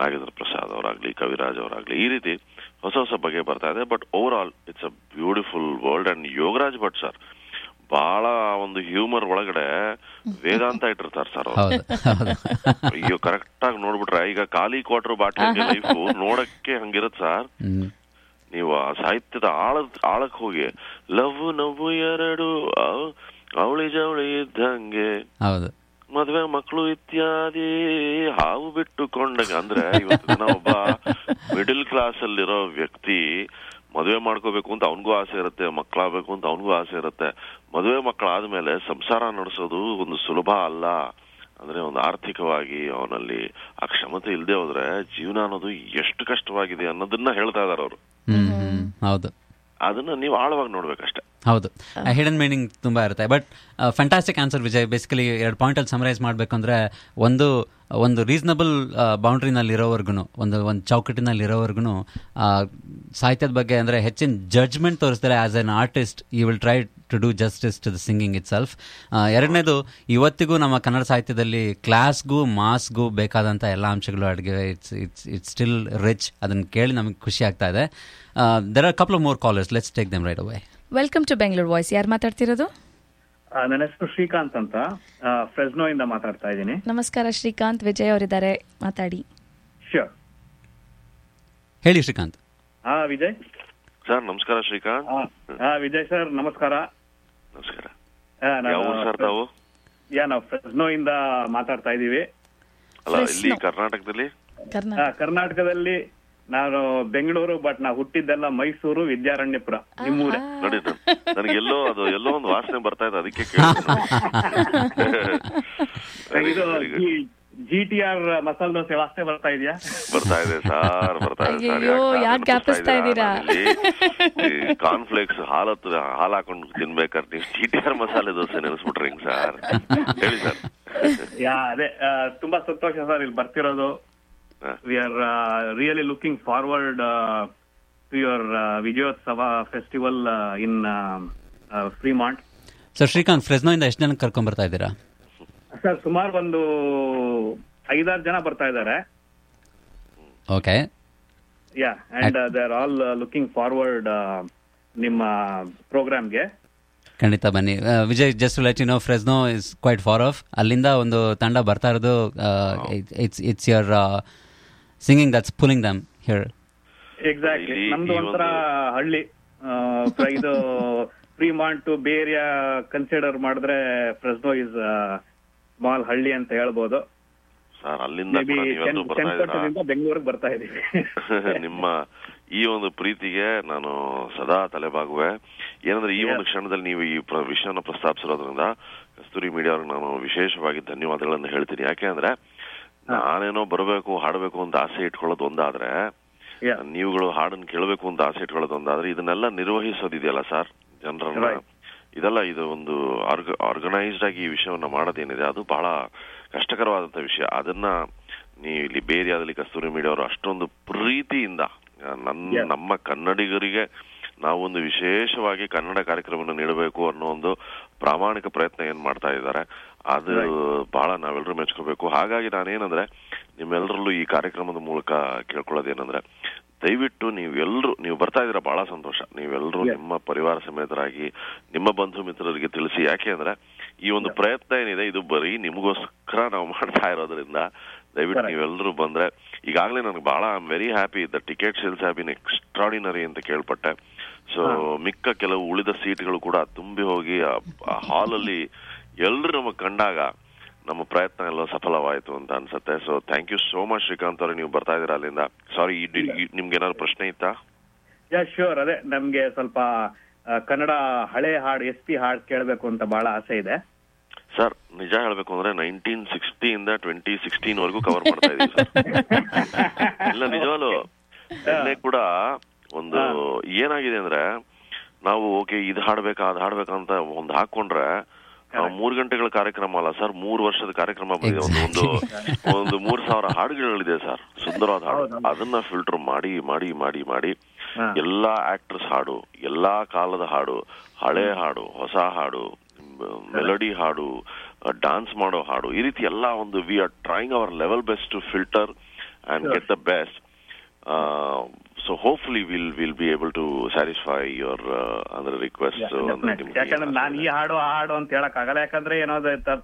ನಾಗೇಂದ್ರ ಪ್ರಸಾದ್ ಅವರಾಗ್ಲಿ ಕವಿರಾಜ್ ಅವರಾಗ್ಲಿ ಈ ರೀತಿ ಹೊಸ ಹೊಸ ಬಗೆ ಬರ್ತಾ ಇದೆ but overall it's a beautiful world and Yogaraj Bhat sir ಬಹಳ ಒಂದು ಹ್ಯೂಮರ್ ಒಳಗಡೆ ವೇದಾಂತ ಇಟ್ಟಿರ್ತಾರೆ ಸರ್ ಅವ್ರು. ಹೌದು ಹೌದು. ಅಯ್ಯೋ ಕರೆಕ್ಟ್ ಆಗಿ ನೋಡ್ಬಿಟ್ರೆ ಈಗ ಖಾಲಿ ಕ್ವಾರ್ಟರ್ ಬಾಟ್ಲಿ ಲೈಫ್ ನೋಡಕ್ಕೆ ಹಂಗಿರತ್ ಸರ್ ನೀವು ಆ ಸಾಹಿತ್ಯದ ಆಳ ಆಳಕ್ ಹೋಗಿ ಲವ್ ನವ್ವು ಎರಡು ಅವಳಿ ಜವಳಿ ಇದ್ದಂಗೆ. ಹೌದು. ಮದ್ವೆ ಮಕ್ಕಳು ಇತ್ಯಾದಿ ಹಾವು ಬಿಟ್ಟುಕೊಂಡಾಗ ಅಂದ್ರೆ ಇವತ್ತು ದಿನ ಒಬ್ಬ ಮಿಡಿಲ್ ಕ್ಲಾಸ್ ಅಲ್ಲಿರೋ ವ್ಯಕ್ತಿ ಮದುವೆ ಮಾಡ್ಕೋಬೇಕು ಅಂತ ಅವನಿಗೂ ಆಸೆ ಇರುತ್ತೆ, ಮಕ್ಕಳಾಗಬೇಕು ಅಂತ ಅವನಿಗೂ ಆಸೆ ಇರುತ್ತೆ. ಮದುವೆ ಮಕ್ಕಳಾದ್ಮೇಲೆ ಸಂಸಾರ ನಡೆಸೋದು ಒಂದು ಸುಲಭ ಅಲ್ಲ. ಅಂದ್ರೆ ಒಂದು ಆರ್ಥಿಕವಾಗಿ ಅವನಲ್ಲಿ ಆ ಕ್ಷಮತೆ ಇಲ್ಲದೆ ಹೋದ್ರೆ ಜೀವನ ಅನ್ನೋದು ಎಷ್ಟು ಕಷ್ಟವಾಗಿದೆ ಅನ್ನೋದನ್ನ ಹೇಳ್ತಾ ಇದಾರೆ ಅವರು. ಅದನ್ನ ನೀವು ಆಳವಾಗಿ ನೋಡ್ಬೇಕಷ್ಟೇ. ಹೌದು. ಹಿಡನ್ ಮೀನಿಂಗ್ ತುಂಬಾ ಇರುತ್ತೆ. But fantastic answer Vijay. Basically ಎರಡು ಪಾಯಿಂಟಲ್ಲಿ ಸಮರೈಸ್ ಮಾಡಬೇಕು ಅಂದ್ರೆ ಒಂದು ಒಂದು ರೀಸನಬಲ್ ಬೌಂಡ್ರಿನಲ್ಲಿ ಇರೋವರೆಗೂ ಒಂದು ಒಂದು ಚೌಕಟ್ಟಿನಲ್ಲಿ ಇರೋವರೆಗೂ ಸಾಹಿತ್ಯದ ಬಗ್ಗೆ ಅಂದರೆ ಹೆಚ್ಚಿನ ಜಡ್ಜ್ಮೆಂಟ್ ತೋರಿಸ್ತಾರೆ as an artist you will try to do justice to the singing itself ಎರಡನೇದು ಇವತ್ತಿಗೂ ನಮ್ಮ ಕನ್ನಡ ಸಾಹಿತ್ಯದಲ್ಲಿ ಕ್ಲಾಸ್ಗೂ ಮಾಸ್ಗೂ ಬೇಕಾದಂಥ ಎಲ್ಲ ಅಂಶಗಳು ಅಡುಗೆ it's it's it's still rich ಅದನ್ನು ಕೇಳಿ ನಮಗೆ ಖುಷಿ ಆಗ್ತಾ ಇದೆ. There are couple more callers let's take them right away welcome to Bengaluru voice ಯಾರು ಮಾತಾಡ್ತಿರೋದು? ಆ, ನನ್ನ ಹೆಸರು ಶ್ರೀಕಾಂತ್ ಅಂತ. ಫ್ರೆಜ್ನೋ ಫ್ರೆಸ್ನೋ ಇಂದ ಮಾತಾಡ್ತಾ ಇದ್ದೀನಿ. ನಮಸ್ಕಾರ ಶ್ರೀಕಾಂತ್. ವಿಜಯ್ ಅವರಿದ್ದಾರೆ. ಮಾತಾಡಿ. ಶ್ಯೂರ್ ಹೇಳಿ ಶ್ರೀಕಾಂತ್. ಹಾ ವಿಜಯ್. ಸರ್ ನಮಸ್ಕಾರ ಶ್ರೀಕಾಂತ್. ಹಾ ವಿಜಯ್ ಸರ್ ನಮಸ್ಕಾರ. ನಮಸ್ಕಾರ. ಸರ್ ತಾವು? ಯಾ ನಾವು ಫ್ರೆಸ್ನೋ ಇಂದ ಮಾತಾಡ್ತಾ ಇದೀವಿ ಅಲ್ಲ ಇಲ್ಲಿ ಕರ್ನಾಟಕದಲ್ಲಿ? ಕರ್ನಾಟಕದಲ್ಲಿ ನಾನು ಬೆಂಗಳೂರು ಬಟ್ ನಾ ಹುಟ್ಟಿದ್ದೆಲ್ಲ ಮೈಸೂರು ವಿದ್ಯಾರಣ್ಯಪುರ ನಿಮ್ಮೂರೇ. ನೋಡಿ ನನಗೆ ಎಲ್ಲೋ ಅದು ಎಲ್ಲೋ ಒಂದು ವಾಸನೆ ಬರ್ತಾ ಇದೆ ಅದಕ್ಕೆ [laughs] G T R masala dosa ವಾಸನೆ ಬರ್ತಾ ಇದೆಯಾ? ಬರ್ತಾ ಇದೆ ಸರ್ ಬರ್ತಾ ಇದೆ? ಕಾನ್ಫ್ಲೆಕ್ಸ್ ಹಾಲತ್ತು ಹಾಲು ಹಾಕೊಂಡು ತಿನ್ಬೇಕಾದ್ರೆ ನೀವು G T R masala dosa ನೆನೆಸ್ಬಿಟ್ರಿ ಹೆಂಗ್ ಸರ್? ಹೇಳಿ ಸರ್. ಯಾ ಅದೇ ತುಂಬಾ ಸಂತೋಷ ಸರ್ ಇಲ್ಲಿ ಬರ್ತಿರೋದು. We are really looking forward to your Vijayotsava festival in Fremont. Sir Srikanth ಫ್ರೆಸ್ನೋಯಿಂದ ಎಷ್ಟು ಜನಕ್ಕೆ ಕರ್ಕೊಂಡ್ ಬರ್ತಾ ಇದ್ದೀರಾ? ಸರ್ ಸುಮಾರು ಒಂದು ಐದಾರು ಜನ ಬರ್ತಾ ಇದ್ದಾರೆ. Okay yeah and they are all looking forward ನಿಮ್ಮ ಪ್ರೋಗ್ರಾಮ್ಗೆ ಖಂಡಿತ ಬನ್ನಿ. Vijay just let you know Fresno is quite far off ಅಲ್ಲಿಂದ ಒಂದು ತಂಡ ಬರ್ತಾ ಇರೋದು it's it's your singing that's pulling them here exactly ನಮ್ದು ಒಂಥರ ಹಳ್ಳಿ. ಇದು ಫ್ರೀಮಾಂಟ್ ಟು ಬೇರಿಯಾ ಕನ್ಸಿಡರ್ ಮಾಡಿದ್ರೆ ಫ್ರೆಸ್ನೋ ಇಸ್ ಮಾಲ್ ಹಳ್ಳಿ ಅಂತ ಹೇಳ್ಬೋದು. ಸರ್ ಅಲ್ಲಿಂದ ಬೆಂಗಳೂರಿಗೆ ಬರ್ತಾ ಇದೀವಿ [laughs] ನಿಮ್ಮ ಈ ಒಂದು ಪ್ರೀತಿಗೆ ನಾನು ಸದಾ ತಲೆಬಾಗುವೆ. ಏನಂದ್ರೆ ಈ ಒಂದು ಕ್ಷಣದಲ್ಲಿ ನೀವು ಈ ವಿಷಯವನ್ನು ವಿಷಯನ ಪ್ರಸ್ತಾಪಿಸಿರೋದ್ರಿಂದ ಕಸ್ತೂರಿ ಮೀಡಿಯಾ ಅವ್ರಿಗೆ ನಾನು ವಿಶೇಷವಾಗಿ ಧನ್ಯವಾದಗಳನ್ನು ಹೇಳ್ತೀನಿ. ಯಾಕೆ ಅಂದ್ರೆ ನಾನೇನೋ ಬರಬೇಕು ಹಾಡಬೇಕು ಅಂತ ಆಸೆ ಇಟ್ಕೊಳ್ಳೋದು ಒಂದಾದ್ರೆ ನೀವುಗಳು ಹಾಡನ್ನು ಕೇಳಬೇಕು ಅಂತ ಆಸೆ ಇಟ್ಕೊಳ್ಳೋದು ಒಂದಾದ್ರೆ ಇದನ್ನೆಲ್ಲ ನಿರ್ವಹಿಸೋದಿದೆಯಲ್ಲ ಸರ್ ಜನರನ್ನ. ಇದೆಲ್ಲ ಇದು ಒಂದು ಆರ್ಗನೈಸ್ಡ್ ಆಗಿ ಈ ವಿಷಯವನ್ನ ಮಾಡೋದೇನಿದೆ ಅದು ಬಹಳ ಕಷ್ಟಕರವಾದಂತ ವಿಷಯ. ಅದನ್ನ ನೀವು ಇಲ್ಲಿ ಬೇರಿಯಾದಲ್ಲಿ ಕಸ್ತೂರಿ ಮೀಡಿಯಾ ಅವರು ಅಷ್ಟೊಂದು ಪ್ರೀತಿಯಿಂದ ನನ್ನ ನಮ್ಮ ಕನ್ನಡಿಗರಿಗೆ ನಾವೊಂದು ವಿಶೇಷವಾಗಿ ಕನ್ನಡ ಕಾರ್ಯಕ್ರಮವನ್ನು ನೀಡಬೇಕು ಅನ್ನೋ ಒಂದು ಪ್ರಾಮಾಣಿಕ ಪ್ರಯತ್ನ ಏನ್ ಮಾಡ್ತಾ ಇದ್ದಾರೆ ಅದು ಬಹಳ ನಾವೆಲ್ಲರೂ ಮೆಚ್ಕೋಬೇಕು. ಹಾಗಾಗಿ ನಾನೇನಂದ್ರೆ ನಿಮ್ಮೆಲ್ಲರಲ್ಲೂ ಈ ಕಾರ್ಯಕ್ರಮದ ಮೂಲಕ ಕೇಳ್ಕೊಳ್ಳೋದೇನಂದ್ರೆ ದಯವಿಟ್ಟು ನೀವೆಲ್ಲರೂ ನೀವು ಬರ್ತಾ ಇದ್ದೀರಾ ಬಹಳ ಸಂತೋಷ. ನೀವೆಲ್ಲರೂ ನಿಮ್ಮ ಪರಿವಾರ ಸಮೇತರಾಗಿ ನಿಮ್ಮ ಬಂಧು ಮಿತ್ರರಿಗೆ ತಿಳಿಸಿ. ಯಾಕೆ ಅಂದ್ರೆ ಈ ಒಂದು ಪ್ರಯತ್ನ ಏನಿದೆ ಇದು ಬರೀ ನಿಮಗೋಸ್ಕರ ನಾವು ಮಾಡ್ತಾ ಇರೋದ್ರಿಂದ ದಯವಿಟ್ಟು ನೀವೆಲ್ಲರೂ ಬಂದ್ರೆ ಈಗಾಗಲೇ ನನಗೆ ಬಹಳ I am very happy the ticket sales have been extraordinary ಅಂತ ಕೇಳ್ಪಟ್ಟೆ. ಸೊ ಮಿಕ್ಕ ಕೆಲವು ಉಳಿದ ಸೀಟ್ಗಳು ಕೂಡ ತುಂಬಿ ಹೋಗಿ ಆ ಹಾಲಲ್ಲಿ ಎಲ್ಲರೂ ನಮಗೆ ಕಂಡಾಗ ನಮ್ಮ ಪ್ರಯತ್ನ ಎಲ್ಲ ಸಫಲವಾಯಿತು ಅಂತ ಅನ್ಸುತ್ತೆ. So thank you so much Srikanth ಅವ್ರೆ ನೀವು ಬರ್ತಾ ಇದ್ದೀರಾ ಅಲ್ಲಿಂದ? ಸಾರಿ ನಿಮ್ಗೆ ಏನಾದ್ರು ಪ್ರಶ್ನೆ ಇತ್ತಾ? ಯಾ ಶ್ಯೂರ್ ಅದೇ. ನಮ್ಗೆ ಸ್ವಲ್ಪ ಕನ್ನಡ ಹಳೆ ಹಾಡು ಎಸ್ ಪಿ ಹಾಡು ಕೇಳಬೇಕು ಅಂತ ಬಹಳ ಆಸೆ ಇದೆ. ಸರ್ ನಿಜ ಹೇಳ್ಬೇಕು ಅಂದ್ರೆ ನೈನ್ಟೀನ್ ಸಿಕ್ಸ್ಟಿಯಿಂದ ಟ್ವೆಂಟಿ ಸಿಕ್ಸ್ಟೀನ್ ವರೆಗೂ ಕವರ್ ಮಾಡ್ತಾ ಇದೀವಿ ಸರ್ [laughs] ಇಲ್ಲ ನಿಜವಾಗ್ಲು. ಕೂಡ ಒಂದು ಏನಾಗಿದೆ ಅಂದ್ರೆ ನಾವು ಓಕೆ ಇದು ಹಾಡ್ಬೇಕಾ ಅದು ಹಾಡ್ಬೇಕಾ ಅಂತ ಒಂದು ಹಾಕೊಂಡ್ರೆ ಮೂರ್ ಗಂಟೆಗಳ ಕಾರ್ಯಕ್ರಮ ಅಲ್ಲ ಸರ್ ಮೂರ್ ವರ್ಷದ ಕಾರ್ಯಕ್ರಮ ಬಂದಿದೆ. ಒಂದು ಒಂದು ಒಂದು ಮೂರ್ ಸಾವಿರ ಹಾಡುಗಳಿದೆ ಸರ್ ಸುಂದರವಾದ ಹಾಡು. ಅದನ್ನ ಫಿಲ್ಟರ್ ಮಾಡಿ ಮಾಡಿ ಮಾಡಿ ಮಾಡಿ ಎಲ್ಲಾ ಆಕ್ಟರ್ಸ್ ಹಾಡು ಎಲ್ಲಾ ಕಾಲದ ಹಾಡು ಹಳೆ ಹಾಡು ಹೊಸ ಹಾಡು ಮೆಲಡಿ ಹಾಡು ಡಾನ್ಸ್ ಮಾಡೋ ಹಾಡು ಈ ರೀತಿ ಎಲ್ಲಾ ಒಂದು we are trying our level best to filter and get the best so hopefully will will be able to satisfy your ಅಂದ್ರೆ ರಿಕ್ವೆಸ್ಟ್ ಯಾಕಂದ್ರೆ ನಾನು ಈ ಹಾಡು ಆ ಹಾಡು ಅಂತ ಹೇಳಕ್ ಆಗಲ್ಲ ಯಾಕಂದ್ರೆ ಏನೋ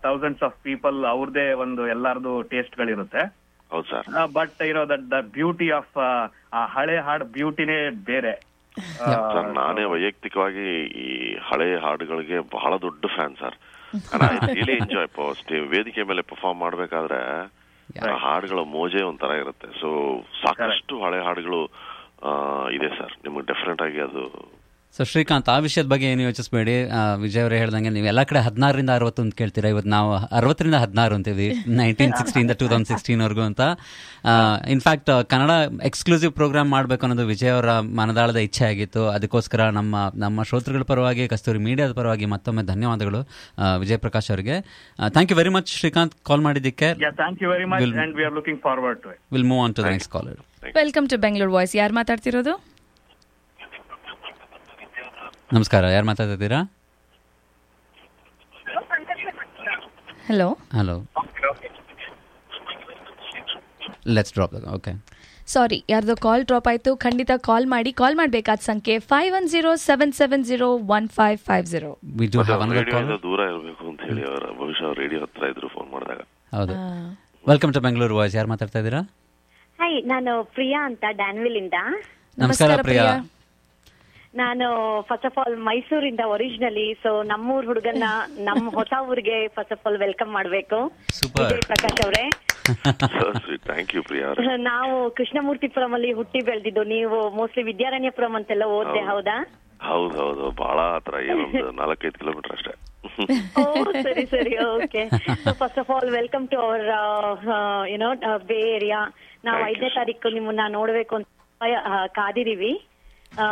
ಥೌಸಂಡ್ಸ್ ಆಫ್ ಪೀಪಲ್ ಅವ್ರದೇ ಒಂದು ಎಲ್ಲಾರ್ದು ಟೇಸ್ಟ್ ಗಳಿರುತ್ತೆ ಹೌದು ಸರ್ ಬಟ್ ಇರೋ ದಟ್ ದ ಬ್ಯೂಟಿ ಆಫ್ ಆ ಹಳೆ ಹಾಡು ಬ್ಯೂಟಿನೇ ಬೇರೆ. ಸರ್ ನಾನೇ ವೈಯಕ್ತಿಕವಾಗಿ ಈ ಹಳೆ ಹಾಡುಗಳಿಗೆ ಬಹಳ ದೊಡ್ಡ ಫ್ಯಾನ್ ಸರ್ ರಿಯಲಿ ಎಂಜಾಯ್ ವೇದಿಕೆ ಮೇಲೆ ಪರ್ಫಾರ್ಮ್ ಮಾಡ್ಬೇಕಾದ್ರೆ ಹಾಡುಗಳ ಮೋಜೆ ಒಂಥರ ಇರುತ್ತೆ. ಸೊ ಸಾಕಷ್ಟು ಹಳೆ ಹಾಡುಗಳು ಇದೆ ಸರ್. ನಿಮಗೆ ಡೆಫಿನೆಟ್ ಆಗಿ ಅದು ಸೊ ಶ್ರೀಕಾಂತ್ ಆ ವಿಷಯದ ಬಗ್ಗೆ ಏನು ಯೋಚಿಸಬೇಡಿ. ವಿಜಯ್ ಅವರೇ ಹೇಳ್ದಂಗೆ ನೀವು ಎಲ್ಲ ಕಡೆ ಹದಿನಾರರಿಂದ ಅರವತ್ತು ಅಂತ ಕೇಳ್ತೀರಾ. ಇವತ್ತು ನಾವು ಅರವತ್ತರಿಂದ ಹದಿನಾರು ಅಂತೀವಿ. ನೈನ್ಟೀನ್ ಸಿಕ್ಸ್ಟಿಯಿಂದ ಟೂ ತೌಸಂಡ್ ಸಿಕ್ಸ್ಟೀನ್ವರೆಗೂ ಅಂತ. ಇನ್ಫ್ಯಾಕ್ಟ್ ಕನ್ನಡ ಎಕ್ಸ್ಕ್ಲೂಸಿವ್ ಪ್ರೋಗ್ರಾಮ್ ಮಾಡಬೇಕು ಅನ್ನೋದು ವಿಜಯ್ ಅವರ ಮನದಾಳದ ಇಚ್ಛೆ ಆಗಿತ್ತು. ಅದಕ್ಕೋಸ್ಕರ ನಮ್ಮ ನಮ್ಮ ಶ್ರೋತೃಗಳ ಪರವಾಗಿ ಕಸ್ತೂರಿ ಮೀಡಿಯಾದ ಪರವಾಗಿ ಮತ್ತೊಮ್ಮೆ ಧನ್ಯವಾದಗಳು ವಿಜಯ್ ಪ್ರಕಾಶ್ ಅವರಿಗೆ. Thank you very much Srikanth call ಮಾಡಿದ್ದಕ್ಕೆ. Will move on to the next caller welcome to Bengaluru voice ಯಾರು ಮಾತಾಡ್ತಿರೋದು? ನಮಸ್ಕಾರ ಯಾರು ಮಾತಾಡ್ತಿದ್ದೀರಾ? Hello hello let's drop okay sorry ಯಾರ್ದೋ ಕಾಲ್ ಡ್ರಾಪ್ ಆಯಿತು. ಖಂಡಿತ ಕಾಲ್ ಮಾಡಿ ಕಾಲ್ ಮಾಡಬೇಕಾದ ಸಂಖ್ಯೆ five one zero seven seven zero one five five zero we do have another call ರೇಡಿಯೋದಿಂದ ದೂರ ಇರಬೇಕು ಅಂತ ಹೇಳಿ ಅವರ ಬಹುಶಃ ರೇಡಿಯೋ ಹತ್ರ ಇದ್ರು ಫೋನ್ ಮಾಡಿದಾಗ. ಹೌದು. ವೆಲ್ಕಮ್ ಟು ಬೆಂಗಳೂರು ವಾಯ್ಸ್ ಯಾರು ಮಾತಾಡ್ತಾ ಇದ್ದೀರಾ? ಹಾಯ್ ನಾನು ಪ್ರಿಯಾ ಅಂತ ಡ್ಯಾನ್ವಿಲ್ ಇಂದ ನಮಸ್ಕಾರ ಪ್ರಿಯಾ. ನಾನು ಫಸ್ಟ್ ಆಫ್ ಆಲ್ ಮೈಸೂರಿಂದ ಒರಿಜಿನಲಿ ಸೊ ನಮ್ಮೂರ್ ಹುಡುಗನ್ನ ನಮ್ಮ [laughs] ಹೊಸ ಊರಿಗೆ ಫಸ್ಟ್ ಆಫ್ ಆಲ್ ವೆಲ್ಕಮ್ ಮಾಡ್ಬೇಕು. ವಿಜಯ್ ಪ್ರಕಾಶ್ ಅವರೇ. ಸ್ವೀಟ್ ಥ್ಯಾಂಕ್ ಯು ಪ್ರಿಯಾ ಅವ್ರೆ. [laughs] ನಾವು ಕೃಷ್ಣಮೂರ್ತಿಪುರಂ ಅಲ್ಲಿ ಹುಟ್ಟಿ ಬೆಳೆದಿದ್ದು. ನೀವು ಮೋಸ್ಟ್ಲಿ ವಿದ್ಯಾರಣ್ಯಪುರಂ ಅಂತೆಲ್ಲ ಓದ್ದೆ ಹೌದು. ಹೌದಾ? ಹೌದು ಹೌದು. ಬಹಳ ಹತ್ರ ಏನೊಂದು [laughs] ನಾಲ್ಕೈದು ಕಿಲೋಮೀಟರ್ ಅಷ್ಟೇ. ಸರಿ ಸರಿ okay. First of all welcome to our you know bay area ನಾವು ಐದನೇ ತಾರೀಕು ನಿಮ್ಮನ್ನ ನೋಡ್ಬೇಕು ಅಂತ ಕಾದಿದೀವಿ. ಆ,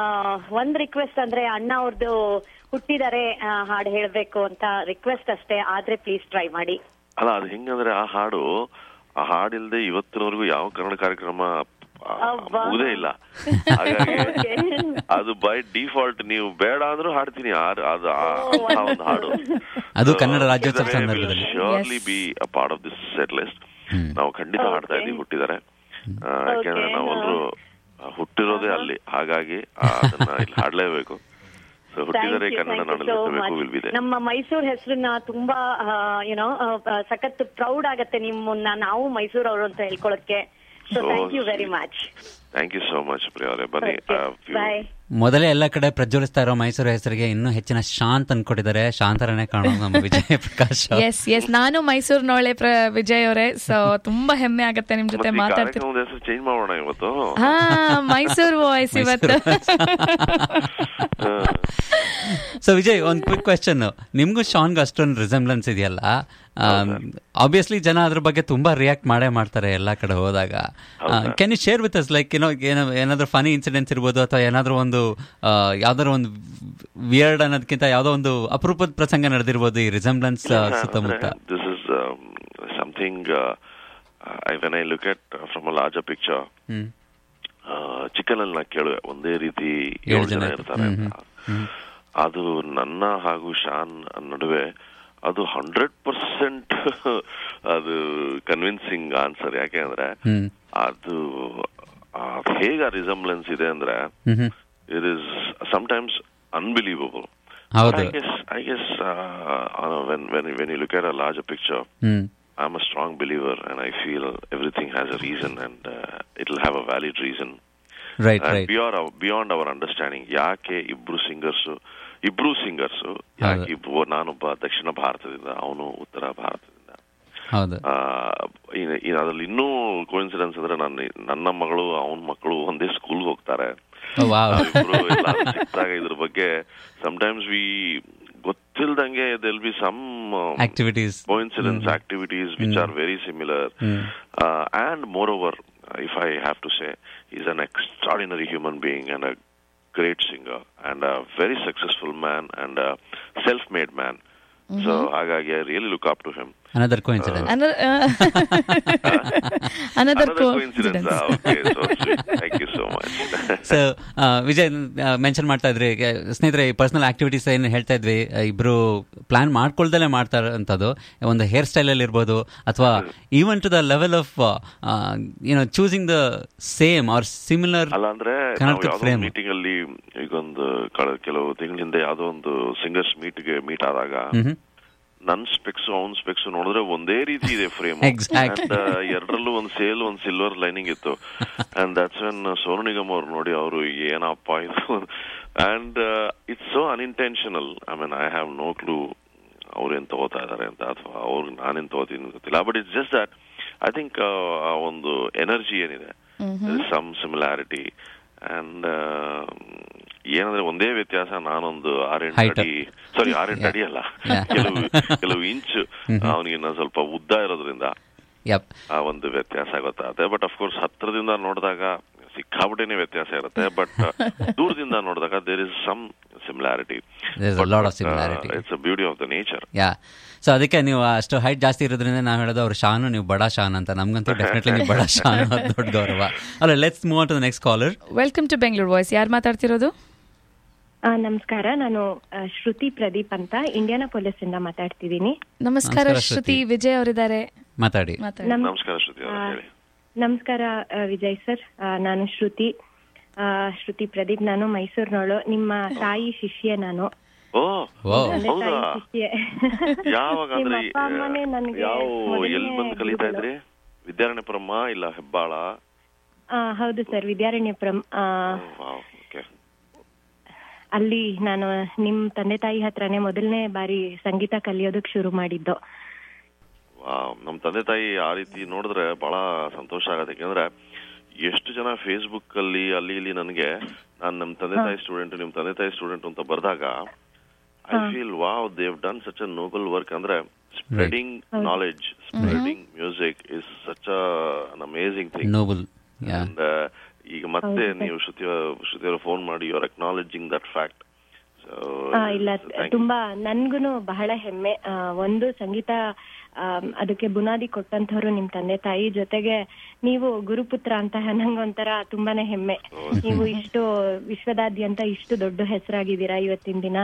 ಒಂದ್ ರಿಕ್ವೆಸ್ಟ್ ಅಂದ್ರೆ ಅಣ್ಣ ಅವ್ರದ್ದು ಹುಟ್ಟಿದಾರೆ ಹಾಡು ಹೇಳ್ಬೇಕು ಅಂತ ರಿಕ್ವೆಸ್ಟ್ ಅಷ್ಟೇ ಆದ್ರೆ ಪ್ಲೀಸ್ ಟ್ರೈ ಮಾಡಿ. ಅಲ್ಲ ಅದು ಹೆಂಗಂದ್ರೆ ಆ ಹಾಡು ಆ ಹಾಡಿಲ್ದೆ ಇವತ್ತಿನವರೆಗೂ ಯಾವ ಕನ್ನಡ ಕಾರ್ಯಕ್ರಮ ಮುಗುದೇ ಇಲ್ಲ. ಹಾಗಾಗಿ [laughs] ಅದು ಬೈ ಡಿಫಾಲ್ಟ್ ನೀವು ಬೇಡ ಅಂದ್ರೂ ಹಾಡ್ತೀನಿ ಆ- ಅದು ಒಂದು ಹಾಡು. [laughs] ಅದು ಕನ್ನಡ ರಾಜ್ಯೋತ್ಸವ ಸಂದರ್ಭದಲ್ಲಿ. Be a part of this set list ನಾವು ಖಂಡಿತ ಹಾಡ್ತಾ ಇದೀವಿ ಹುಟ್ಟಿದ್ದಾರೆ ಯಾಕೆಂದ್ರೆ ನಾವೆಲ್ಲರೂ ಹುಟ್ಟಿರೋದೇ ಅಲ್ಲಿ ಹಾಗಾಗಿ ಅದನ್ನ [laughs] ಇಲ್ಲಿ ಹಾಡ್ಲೇಬೇಕು. ನಮ್ಮ ಮೈಸೂರು ಹೆಸರನ್ನ ತುಂಬಾ ಏನೋ ಸಖತ್ ಪ್ರೌಡ್ ಆಗತ್ತೆ ನಿಮ್ಮನ್ನ ನಾವು ಮೈಸೂರವರು ಅವರು ಅಂತ ಹೇಳ್ಕೊಳಕ್ಕೆ. So thank you very much thank you so much ಪ್ರಿಯವರೇ ಬನ್ನಿ ಮೊದಲೇ ಎಲ್ಲ ಕಡೆ ಪ್ರಜ್ವಲಿಸ್ತಾ ಇರೋ ಮೈಸೂರು ಹೆಸರಿಗೆ ಇನ್ನೂ ಹೆಚ್ಚಿನ ಶಾಂತ್ ಅನ್ಕೊಟ್ಟಿದ್ದಾರೆ. ಶಾಂತರನೇ ಕಾಣೋದು ನಮ್ಮ [laughs] ವಿಜಯ ಪ್ರಕಾಶ್ ಎಸ್ ಎಸ್ ನಾನು ಮೈಸೂರು ನೋಳೆ ವಿಜಯ್ ಅವರೇ. ಸೊ ತುಂಬಾ ಹೆಮ್ಮೆ ಆಗುತ್ತೆ ನಿಮ್ ಜೊತೆ ಮಾತಾಡ್ತೀನಿ ಕಾರ್ಯಕ್ರಮದ ಹೆಸರು ಚೇಂಜ್ ಮಾಡೋಣ ಇವತ್ತು. ಹಾ ಮೈಸೂರು ವಾಯ್ಸ್ ಇವತ್ತು. ಸೊ [laughs] ವಿಜಯ್ ಒಂದು ಕ್ವಿಕ್ ಕ್ವೆಶನ್ ನಿಮ್ಗೂ ಶಾನ್ಗ್ ಅಷ್ಟೊಂದು ರಿಸೆಂಬ್ಲೆನ್ಸ್ ಇದೆಯಲ್ಲ? ಆಬ್ವಿಯಸ್ಲಿ ಜನ ಅದ್ರ ಬಗ್ಗೆ ತುಂಬಾ ರಿಯಾಕ್ಟ್ ಮಾಡೇ ಮಾಡ್ತಾರೆ ಎಲ್ಲಾ ಕಡೆ ಹೋದಾಗ. Can you share with us like ಏನೋ ಏನೋ ಏನಾದ್ರೂ ಫನಿ ಇನ್ಸಿಡೆಂಟ್ಸ್ ಇರ್ಬೋದು ಅಥವಾ ಏನಾದ್ರೂ ಒಂದು ಯಾವ್ದಾದ್ರು ಒಂದು ವಿಯರ್ಡ್ ಅನ್ನೋದಕ್ಕಿಂತ ಯಾವುದೋ ಒಂದು ಅಪರೂಪದ ಪ್ರಸಂಗ ನಡೆದಿರ್ಬೋದು ಈ ರಿಸೆಂಬ್ಲೆನ್ಸ್ ಸುತ್ತಮುತ್ತ. This is something I when I look at from a larger picture chicken ಅಲ್ಲಿ ನಾ ಕೇಳುವೆ ಒಂದೇ ರೀತಿ ಏಳು ಜನ ಇರ್ತಾರೆ. ಅದು ನನ್ನ ಹಾಗೂ ಶಾನ್ ನಡುವೆ ಅದು ಹಂಡ್ರೆಡ್ ಪರ್ಸೆಂಟ್ [laughs] ಅದು ಕನ್ವಿನ್ಸಿಂಗ್ ಆನ್ಸರ್ ಯಾಕೆ ಅಂದ್ರೆ ಅದು ಹೇಗೆ ರಿಸಂಬ್ಲೆನ್ಸ್ ಇದೆ ಅಂದ್ರೆ hmm hmm it is sometimes unbelievable ಹೌದು. I guess, I guess uh, when, when, when you look at a larger picture, hmm I'm a strong believer and I feel everything has a reason and uh, it'll have a valid reason. Right and right beyond our, beyond our understanding ಯಾಕೆ ಇಬ್ರು singers ಇಬ್ರು singers ಯಾಕೆ ಇಬ್ರು ನಾನೊಬ್ಬ ದಕ್ಷಿಣ ಭಾರತದಿಂದ ಅವನು ಉತ್ತರ ಭಾರತದಿಂದ ಇನ್ ಅದ್ರಲ್ಲಿ ಇನ್ನೂ ಕೋಇನ್ಸಿಡೆನ್ಸ್ ಅಂದ್ರೆ ನನ್ನ ನನ್ನ ಮಗಳು ಅವನ ಮಕ್ಕಳು ಒಂದೇ ಸ್ಕೂಲ್ ಹೋಗ್ತಾರೆ. ಇದ್ರ ಬಗ್ಗೆ ಸಮಟೈಮ್ಸ್ ವಿ ಗೊತ್ತಿಲ್ದಂಗೆ there'll be some activities coincidence. Activities which. Are very similar. And moreover if I have to say is an extraordinary human being and a great singer and a very successful man and self made man so ಹಾಗಾಗಿ I really look up to him another coincidence another coincidence. Ah, okay, so sweet. Thank you so much. [laughs] So Vijay mention ಮಾಡ್ತಾ ಇದ್ರಿ. ಈಗ ಸ್ನೇಹಿತರೆ ಈ personal activities ಏನು ಹೇಳ್ತಾ ಇದ್ವಿ ಇಬ್ರು ಪ್ಲಾನ್ ಮಾಡ್ಕೊಳ್ದಲ್ಲೇ ಮಾಡ್ತಾರಂಥದ್ದು ಒಂದು ಹೇರ್ ಸ್ಟೈಲಲ್ಲಿ ಇರ್ಬೋದು ಅಥವಾ even to the level of you know choosing the same or similar ಅಲ್ಲ ಅಂದ್ರೆ ಮೀಟಿಂಗ್ ಅಲ್ಲಿ ಈಗ ಒಂದು ಕೆಲವು ತಿಂಗಳಿಂದ ಯಾವುದೋ ಒಂದು ಸಿಂಗರ್ಸ್ ಮೀಟ್ಗೆ ಮೀಟ್ ಆದಾಗ ನನ್ ಸ್ಪೆಕ್ಸ್ ಅವನ್ ಸ್ಪೆಕ್ಸ್ ನೋಡಿದ್ರೆ ಒಂದೇ ರೀತಿ ಇದೆ ಫ್ರೇಮ್ ಅಂಡ್ ಎರಡರಲ್ಲೂ ಒಂದ್ ಸೇಲ್ ಒಂದ್ ಸಿಲ್ವರ್ ಲೈನಿಂಗ್ ಇತ್ತು. And that's when Sonu Nigam ಅವ್ರು ನೋಡಿ ಅವರು ಏನಪ್ಪ ಇದು and it's so unintentional I mean I have no clue ಅವ್ರೇನ್ ತಗೋತಾ ಇದಾರೆ ಅಂತ ಅಥವಾ ಅವ್ರು ನಾನೇನ್ ತಗೋತೀನಿ ಗೊತ್ತಿಲ್ಲ. But it's just that I think ಆ ಒಂದು ಎನರ್ಜಿ ಏನಿದೆ. ಸಮ್ ಸಿಮಿಲಾರಿಟಿ ಅಂಡ್ ಏನಂದ್ರೆ ಒಂದೇ ವ್ಯತ್ಯಾಸ ನಾನೊಂದು ಆರೆಂಟು. ಅಡಿ ಸಾರಿ ಆರೆಂಟು ಅಡಿ ಅಲ್ಲ. [laughs] ಕೆಲವು [laughs] ಕೆಲವು ಇಂಚು. ಅವನಿಗೆ ಸ್ವಲ್ಪ ಉದ್ದ ಇರೋದ್ರಿಂದ ಯಪ್ ಆ ಒಂದು ವ್ಯತ್ಯಾಸ ಗೊತ್ತಾಗುತ್ತೆ. ಬಟ್ ಅಫ್ಕೋರ್ಸ್ ಹತ್ರದಿಂದ ನೋಡಿದಾಗ ಸಿಕ್ಕಾಬಿಟ್ಟೇನೆ ವ್ಯತ್ಯಾಸ ಇರುತ್ತೆ. ಬಟ್ [laughs] ದೂರದಿಂದ ನೋಡಿದಾಗ there is some similarity There's a lot of similarity. It's a beauty of the nature yeah so ಅದಕ್ಕೆ ನೀವು ಅಷ್ಟು ಹೈಟ್ ಜಾಸ್ತಿ ಇರೋದ್ರಿಂದ ನಾವು ಹೇಳೋದು ಅವ್ರ ಶಾನು ನೀವು ಬಡ ಶಾನ್ ಅಂತ. ನಮ್ಗಂತೂ ಡೆಫಿನೆಟ್ಲಿ ನೀವು ಬಡ ಶಾನ್ ದೊಡ್ಡ ಗೌರವ. ಅಲ್ಲ let's move to the next caller welcome to Bengaluru voice ಯಾರು ಮಾತಾಡ್ತಿರೋದು? ನಮಸ್ಕಾರ. ನಾನು ಶ್ರುತಿ ಪ್ರದೀಪ್ ಅಂತ ಇಂಡಿಯಾನ ಪೊಲೀಸ್ ಇಂದ ಮಾತಾಡ್ತಿದ್ದೀನಿ. ನಮಸ್ಕಾರ ಶ್ರುತಿ. ವಿಜಯ್ ಅವರಿದ್ದಾರೆ. ಮಾತಾಡಿ. ನಮಸ್ಕಾರ ಶ್ರುತಿ ಅವರೇ, ಹೇಳಿ. ನಮಸ್ಕಾರ ವಿಜಯ್ ಸರ್. ನಾನು ಶ್ರುತಿ. ಆ, ಶ್ರುತಿ ಪ್ರದೀಪ್ ನಾನು ಮೈಸೂರಿನವಳು. ನಿಮ್ಮ ತಾಯಿ ಶಿಷ್ಯ ನಾನು. ವಿದ್ಯಾರಣ್ಯಪುರಮ್ಮ ಇಲ್ಲ ಹೆಬ್ಬಾಳ? ಆ, ಹೌದು ಸರ್ ವಿದ್ಯಾರಣ್ಯಪುರಂ ಅಲ್ಲಿ ನಾನು ನಿಮ್ ತಂದೆ ತಾಯಿ ಹತ್ರನೇ ಮೊದಲನೇ ಬಾರಿ ಸಂಗೀತ ಕಲಿಯೋದಕ್ಕೆ ಶುರು ಮಾಡಿದ್ದು. ನಮ್ಮ ತಂದೆ ತಾಯಿ ಆ ರೀತಿ ನೋಡಿದ್ರೆ ಬಹಳ ಸಂತೋಷ ಆಗುತ್ತೆ. ಯಾಕಂದ್ರೆ ಎಷ್ಟು ಜನ ಫೇಸ್ಬುಕ್ ಅಲ್ಲಿ ಅಲ್ಲಿ ಇಲ್ಲಿ ನನಗೆ ನಾನು ನಮ್ಮ ತಂದೆ ತಾಯಿ ಸ್ಟೂಡೆಂಟ್ ನಿಮ್ ತಂದೆ ತಾಯಿ ಸ್ಟೂಡೆಂಟ್ ಅಂತ ಬರ್ದಾಗ I feel wow they've done such a noble work ಅಂದ್ರೆ spreading knowledge spreading music is such an amazing thing noble and ಈಗ ಮತ್ತೆ ನೀವು ಶ್ರುತಿ ಶ್ರುತಿ ಅವರು ಫೋನ್ ಮಾಡಿ you are acknowledging that fact ಇಲ್ಲ ತುಂಬಾ ನನ್ಗುನು ಬಹಳ ಹೆಮ್ಮೆ. ಒಂದು ಸಂಗೀತ ಅದಕ್ಕೆ ಬುನಾದಿ ಕೊಟ್ಟಂತವ್ರು ನಿಮ್ ತಂದೆ ತಾಯಿ ಜೊತೆಗೆ ನೀವು ಗುರುಪುತ್ರ ಅಂತ [laughs] ನಂಗೊಂಥರ ತುಂಬಾನೇ ಹೆಮ್ಮೆ. ನೀವು ಇಷ್ಟು ವಿಶ್ವದಾದ್ಯಂತ ಇಷ್ಟು ದೊಡ್ಡ ಹೆಸರಾಗಿದ್ದೀರಾ ಇವತ್ತಿನ ದಿನ.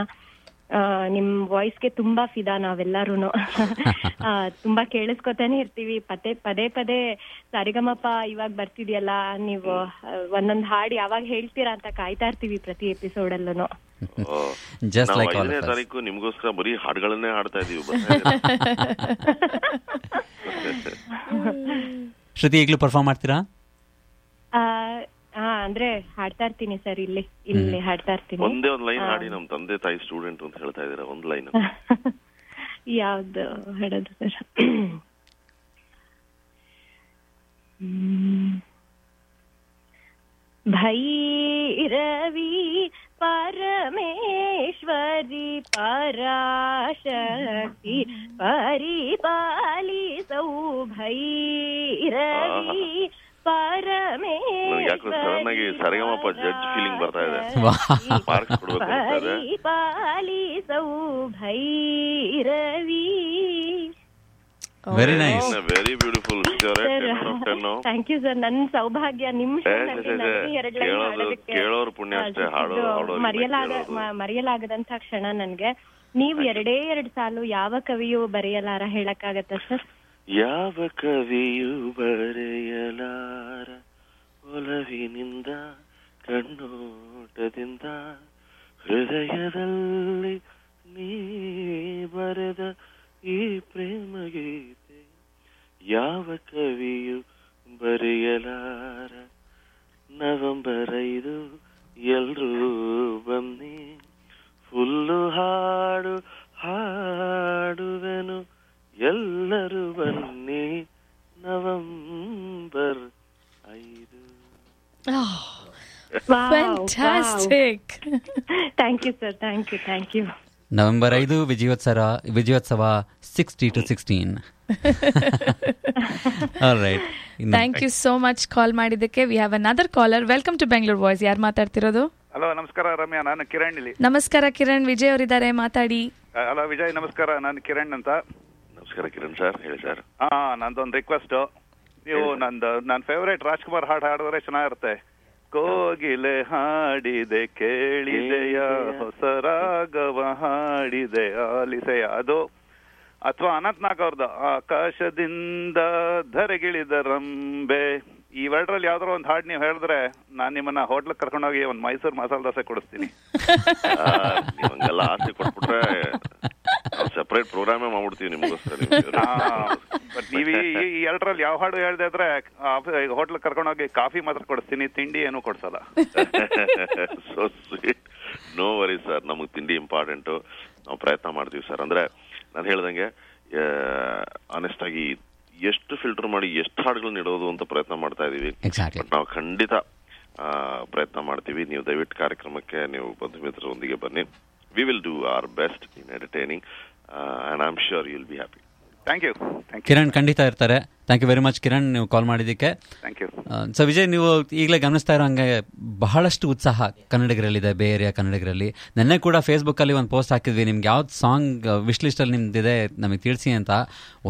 ಆ, ನಿಮ್ ವಾಯ್ಸ್ಗೆ ತುಂಬಾ ಫಿದಾ ನಾವೆಲ್ಲರೂನು. [laughs] ಆ, ತುಂಬಾ ಕೇಳಿಸ್ಕೊತಾನೆ ಇರ್ತೀವಿ. ಪದೇ ಪದೇ ಪದೇ ಸಾರಿಗಮಪ್ಪ ಇವಾಗ ಬರ್ತಿದ್ಯಲ್ಲ ನೀವು ಒಂದೊಂದ್ ಹಾಡು ಯಾವಾಗ ಹೇಳ್ತೀರಾ ಅಂತ ಕಾಯ್ತಾ ಇರ್ತೀವಿ ಪ್ರತಿ ಎಪಿಸೋಡ್ ಅಲ್ಲೂ [laughs] ಐದನೇ us. ತಾರೀಕು ನಿಮ್ಗೋಸ್ಕರ ಬರೀ ಹಾಡುಗಳನ್ನೇ ಹಾಡ್ತಾ ಇದೀವಿ [laughs] ಶ್ರುತಿ ಈಗಲೂ ಪರ್ಫಾರ್ಮ್ ಮಾಡ್ತೀರಾ? ಆ, ಹಾ ಅಂದ್ರೆ ಹಾಡ್ತಾ ಇರ್ತೀನಿ ಸರ್ ಇಲ್ಲಿ ಇಲ್ಲಿ ಹಾಡ್ತಾ ಇರ್ತೀನಿ. ಒಂದೇ ಒಂದ್ ಲೈನ್ ಹಾಡಿ ನಮ್ ತಂದೆ ತಾಯಿ ಸ್ಟೂಡೆಂಟ್ ಅಂತ ಹೇಳ್ತಾ ಇದೀರ ಒಂದ್ ಲೈನ್ [laughs] ಯಾವ್ದು ಹಾಡೋದು ಸರ್ ಭೈರವಿ ಪರಮೇಶ್ವರಿ ಪರಾಶಕ್ತಿ ಪರಿಪಾಲಿಸೌ ಭೈರವಿ ನನಗೆ ಯಾಕೋ ಸಡನ್ ಆಗಿ ಸರಿಗಮಪ್ಪ ಜಡ್ಜ್ ಫೀಲಿಂಗ್ ಬರ್ತಾ ಇದೆ. ಮಾರ್ಕ್ಸ್ ಕೊಡ್ಬೇಕು ಅನ್ಸ್ತಾ ಇದೆ. Very nice very beautiful thank you sir ನನ್ನ ಸೌಭಾಗ್ಯ ನಿಮ್ಮ. ಕೇಳೋರು ಪುಣ್ಯ ಅಷ್ಟೇ. ಹಾಡೋ ಹಾಡೋರು ಮರೆಯಲಾಗ ಮರೆಯಲಾಗದಂತ ಕ್ಷಣ ನನ್ಗೆ. ನೀವ್ ಎರಡೇ ಎರಡ್ ಸಾಲು ಯಾವ ಕವಿಯು ಬರೆಯಲಾರ ಹೇಳಕ್ಕಾಗತ್ತ ಸರ್ ಯಾವ ಕವಿಯು ಬರೆಯಲಾರ ಒಲವಿನಿಂದ, ಕಣ್ಣೋಟದಿಂದ, ಹೃದಯದಲ್ಲಿ ನೀ ಬರೆದ ಈ ಪ್ರೇಮ ಗೀತೆ ಯಾವ ಕವಿಯು ಬರೆಯಲಾರ? ನವೆಂಬರ್ ಐದು, ಎಲ್ರೂ ಬನ್ನಿ. ಫುಲ್ಲು ಹಾಡು ಹಾಡುವೆನು. ಎಲ್ಲರೂ ಬನ್ನಿ ನವೆಂಬರ್ ಐದು. Fantastic thank you sir thank you thank you November ಐದು Vijayotsava Vijayotsava sixty to sixteen right thank you so much call ಮಾಡಿದ್ದಕ್ಕೆ. We have another caller welcome to Bengaluru voice ಯಾರು ಮಾತಾಡ್ತಿರೋದು? ಹಲೋ ನಮಸ್ಕಾರ ರಮ್ಯಾ. ನಾನು ಕಿರಣ್ ಇಲ್ಲಿ ನಮಸ್ಕಾರ ಕಿರಣ್. ವಿಜಯ್ ಅವರಿದ್ದಾರೆ. ಮಾತಾಡಿ. ಹಲೋ ವಿಜಯ್ ನಮಸ್ಕಾರ. ನಾನು ಕಿರಣ್ ಅಂತ. ನಮಸ್ಕಾರ ಕಿರಣ್ ಸರ್ ಹೇಳಿ ಸರ್. ಹಾ ನಂದೊಂದು ರಿಕ್ವೆಸ್ಟ್ ನೀವು ನಂದು ನನ್ನ ಫೇವ್ರೇಟ್ ರಾಜ್ಕುಮಾರ್ ಹಾಡು ಹಾಡಿದ್ರೆ ಚೆನ್ನಾಗಿರುತ್ತೆ. ಕೋಗಿಲೆ ಹಾಡಿದೆ ಕೇಳಿದೆಯ ಹೊಸ ರಾಗವ ಹಾಡಿದೆ ಆಲಿಸೆಯ. ಅದು ಅಥವಾ ಅನಂತ್ನಾಗ್ ಅವ್ರದ್ದು ಆಕಾಶದಿಂದ ಧರೆಗಿಳಿದ ರಂಬೆ. ಇವೆರಡರಲ್ಲಿ ಯಾವ್ದಾರು ಒಂದು ಹಾಡು ನೀವು ಹೇಳಿದ್ರೆ ನಾನು ನಿಮ್ಮನ್ನ ಹೋಟ್ಲ್ ಕರ್ಕೊಂಡೋಗಿ ಒಂದು ಮೈಸೂರು ಮಸಾಲೆ ದೋಸೆ ಕೊಡಿಸ್ತೀನಿ. ಹಂಗೆಲ್ಲ ಆಸೆ ಕೊಟ್ಬಿಟ್ರೆ ಸೆಪರೇಟ್ ಪ್ರೋಗ್ರಾಮೇ ಮಾಡ್ಬಿಡ್ತೀವಿ ನಿಮ್ಗೋಸ್ಕರ ಬಟ್ [laughs] ನೀವು ಈ ಈ ಎರಡರಲ್ಲಿ ಯಾವ ಹಾಡು ಹೇಳ್ದೆ ಅಂದ್ರೆ ಹೋಟ್ಲ್ ಕರ್ಕೊಂಡೋಗಿ ಕಾಫಿ ಮಾತ್ರ ಕೊಡಿಸ್ತೀನಿ ತಿಂಡಿ ಏನು ಕೊಡ್ಸಲ್ಲ. So sweet no worry sir ನಮಗೆ ತಿಂಡಿ ಇಂಪಾರ್ಟೆಂಟು ನಾವು ಪ್ರಯತ್ನ ಮಾಡ್ತೀವಿ ಸರ್ ಅಂದ್ರೆ ನಾನು ಹೇಳ್ದಂಗೆ ಆನೆಸ್ಟ್ ಆಗಿ ಎಷ್ಟು ಫಿಲ್ಟರ್ ಮಾಡಿ ಎಷ್ಟು ಹಾಡುಗಳನ್ನ ಇಡೋದು ಅಂತ ಪ್ರಯತ್ನ ಮಾಡ್ತಾ ಇದೀವಿ ಬಟ್ ನಾವು ಖಂಡಿತ ಪ್ರಯತ್ನ ಮಾಡ್ತೀವಿ. ನೀವು ದಯವಿಟ್ಟು ಕಾರ್ಯಕ್ರಮಕ್ಕೆ ನೀವು ಬಂಧು ಮಿತ್ರರೊಂದಿಗೆ ಬನ್ನಿ. We will do our best in entertaining and I am sure you will be happy thank you Kiran ಖಂಡಿತ ಇರ್ತಾರೆ. Thank you very much Kiran. ನೀವು ಕಾಲ್ ಮಾಡಿದ್ದಕ್ಕೆ. ಥ್ಯಾಂಕ್ ಯು ಸೊ ವಿಜಯ್ ನೀವು ಈಗಲೇ ಗಮನಿಸ್ತಾ ಇರೋ ಹಂಗೆ ಬಹಳಷ್ಟು ಉತ್ಸಾಹ ಕನ್ನಡಿಗರಲ್ಲಿದೆ ಬೇ ಏರಿಯಾ ಕನ್ನಡಿಗರಲ್ಲಿ. ನೆನ್ನೆ ಕೂಡ ಫೇಸ್ಬುಕ್ಕಲ್ಲಿ ಒಂದು ಪೋಸ್ಟ್ ಹಾಕಿದ್ವಿ. ನಿಮ್ಗೆ ಯಾವ್ದು ಸಾಂಗ್ ವಿಶ್ ಲಿಸ್ಟಲ್ಲಿ ನಿಮ್ದಿದೆ ನಮಗೆ ತಿಳಿಸಿ ಅಂತ.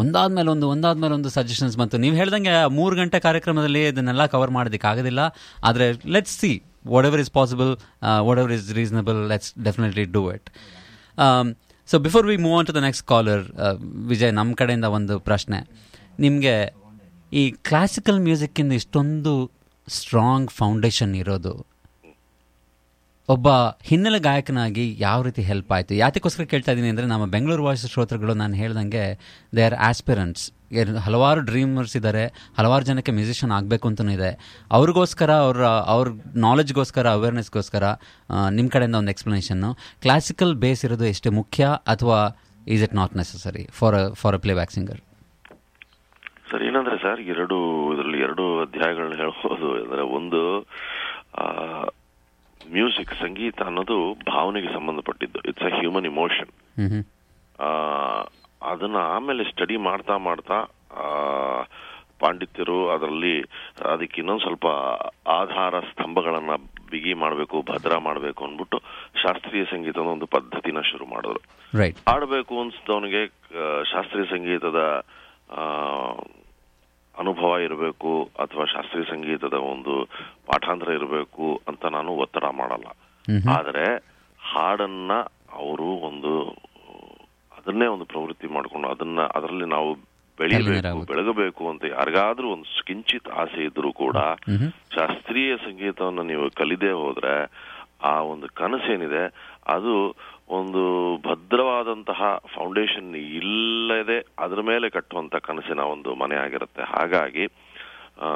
ಒಂದಾದ್ಮೇಲೆ ಒಂದು ಒಂದಾದ್ಮೇಲೆ ಒಂದು ಸಜೆಷನ್ಸ್ ಬಂತು. ನೀವು ಹೇಳ್ದಂಗೆ ಮೂರು ಗಂಟೆ ಕಾರ್ಯಕ್ರಮದಲ್ಲಿ ಇದನ್ನೆಲ್ಲ ಕವರ್ ಮಾಡೋದಕ್ಕೆ ಆಗೋದಿಲ್ಲ. ಆದರೆ let's see whatever is possible whatever is reasonable let's definitely do it so before we move on to the next caller Vijay ನಮ್ಮ ಕಡೆಯಿಂದ ಒಂದು ಪ್ರಶ್ನೆ. ನಿಮಗೆ ಈ ಕ್ಲಾಸಿಕಲ್ ಮ್ಯೂಸಿಕ್ಕಿಂದ ಇಷ್ಟೊಂದು ಸ್ಟ್ರಾಂಗ್ ಫೌಂಡೇಶನ್ ಇರೋದು, ಒಬ್ಬ ಹಿನ್ನೆಲೆ ಗಾಯಕನಾಗಿ ಯಾವ ರೀತಿ ಹೆಲ್ಪ್ ಆಯಿತು? ಯಾತಕ್ಕೋಸ್ಕರ ಕೇಳ್ತಾ ಇದ್ದೀನಿ ಅಂದರೆ, ನಮ್ಮ ಬೆಂಗಳೂರು ವಾಯ್ಸ್ ಶ್ರೋತೃಗಳು ನಾನು ಹೇಳ್ದಂಗೆ ದೇ ಆರ್ ಆಸ್ಪಿರೆಂಟ್ಸ್ ಹಲವಾರು ಡ್ರೀಮರ್ಸ್ ಇದ್ದಾರೆ ಹಲವಾರು ಜನಕ್ಕೆ ಮ್ಯೂಸಿಷಿಯನ್ ಆಗಬೇಕು ಅಂತಲೂ ಇದೆ. ಅವ್ರಿಗೋಸ್ಕರ ಅವ್ರ ಅವ್ರ ನಾಲೆಜ್ಗೋಸ್ಕರ ಅವೇರ್ನೆಸ್ಗೋಸ್ಕರ ನಿಮ್ಮ ಕಡೆಯಿಂದ ಒಂದು ಎಕ್ಸ್ಪ್ಲನೇಷನ್ನು ಕ್ಲಾಸಿಕಲ್ ಬೇಸ್ ಇರೋದು ಎಷ್ಟು ಮುಖ್ಯ ಅಥವಾ is it not necessary for a for a playback singer sir ಏನಂದ್ರೆ ಸರ್ ಎರಡು ಇದರಲ್ಲಿ ಎರಡು ಅಧ್ಯಾಯಗಳನ್ನ ಹೇಳ್ಬೋದು. ಅಂದ್ರೆ ಒಂದು ಮ್ಯೂಸಿಕ್ ಸಂಗೀತ ಅನ್ನೋದು ಭಾವನೆಗೆ ಸಂಬಂಧಪಟ್ಟಿದ್ದು. ಇಟ್ಸ್ ಅ ಹ್ಯೂಮನ್ ಇಮೋಷನ್ ಅದನ್ನ ಆಮೇಲೆ ಸ್ಟಡಿ ಮಾಡ್ತಾ ಮಾಡ್ತಾ ಆ, ಪಾಂಡಿತ್ಯರು ಅದರಲ್ಲಿ ಅದಕ್ಕೆ ಇನ್ನೊಂದು ಸ್ವಲ್ಪ ಆಧಾರ ಸ್ತಂಭಗಳನ್ನ ಬಿಗಿ ಮಾಡಬೇಕು ಭದ್ರ ಮಾಡಬೇಕು ಅಂದ್ಬಿಟ್ಟು ಶಾಸ್ತ್ರೀಯ ಸಂಗೀತದ ಒಂದು ಪದ್ಧತಿನ ಶುರು ಮಾಡಿದ್ರು. ಆಡಬೇಕು ಅನ್ಸಿದವನಿಗೆ ಶಾಸ್ತ್ರೀಯ ಸಂಗೀತದ ಆ, ಅನುಭವ ಇರಬೇಕು ಅಥವಾ ಶಾಸ್ತ್ರೀಯ ಸಂಗೀತದ ಒಂದು ಪಾಠಾಂತರ ಇರಬೇಕು ಅಂತ ನಾನು ಒತ್ತಡ ಮಾಡಲ್ಲ. ಆದರೆ ಹಾಡನ್ನ ಅವರು ಒಂದು ಅದನ್ನೇ ಒಂದು ಪ್ರವೃತ್ತಿ ಮಾಡಿಕೊಂಡು ಅದನ್ನ ಅದರಲ್ಲಿ ನಾವು ಬೆಳಿಬೇಕು ಬೆಳಗಬೇಕು ಅಂತ ಯಾರಿಗಾದ್ರೂ ಒಂದು ಕಿಂಚಿತ್ ಆಸೆ ಇದ್ರೂ ಕೂಡ ಶಾಸ್ತ್ರೀಯ ಸಂಗೀತವನ್ನು ನೀವು ಕಲಿದೇ ಹೋದ್ರೆ ಆ ಒಂದು ಕನಸೇನಿದೆ ಅದು ಒಂದು ಭದ್ರವಾದಂತಹ ಫೌಂಡೇಶನ್ ಇಲ್ಲದೆ ಅದರ ಮೇಲೆ ಕಟ್ಟುವಂತ ಕನಸಿನ ಒಂದು ಮನೆ ಆಗಿರುತ್ತೆ. ಹಾಗಾಗಿ ಆ,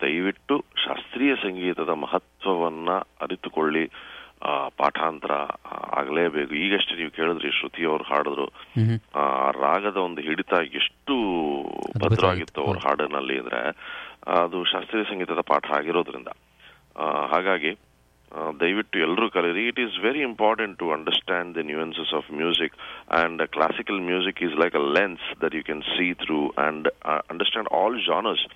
ದಯವಿಟ್ಟು ಶಾಸ್ತ್ರೀಯ ಸಂಗೀತದ ಮಹತ್ವವನ್ನ ಅರಿತುಕೊಳ್ಳಿ. ಪಾಠಾಂತರ ಆಗಲೇಬೇಕು. ಈಗಷ್ಟೇ ನೀವು ಕೇಳಿದ್ರಿ ಶ್ರುತಿ ಅವ್ರು ಹಾಡಿದ್ರು. ಆ ರಾಗದ ಒಂದು ಹಿಡಿತ ಎಷ್ಟು ಭದ್ರವಾಗಿತ್ತು ಅವ್ರ ಹಾಡಿನಲ್ಲಿ ಅಂದ್ರೆ ಅದು ಶಾಸ್ತ್ರೀಯ ಸಂಗೀತದ ಪಾಠ ಆಗಿರೋದ್ರಿಂದ. ಹಾಗಾಗಿ ದಯವಿಟ್ಟು ಎಲ್ಲರೂ ಕಲೀರಿ. It is very important to understand the nuances of music and classical music is like a lens that you can see through and understand all genres.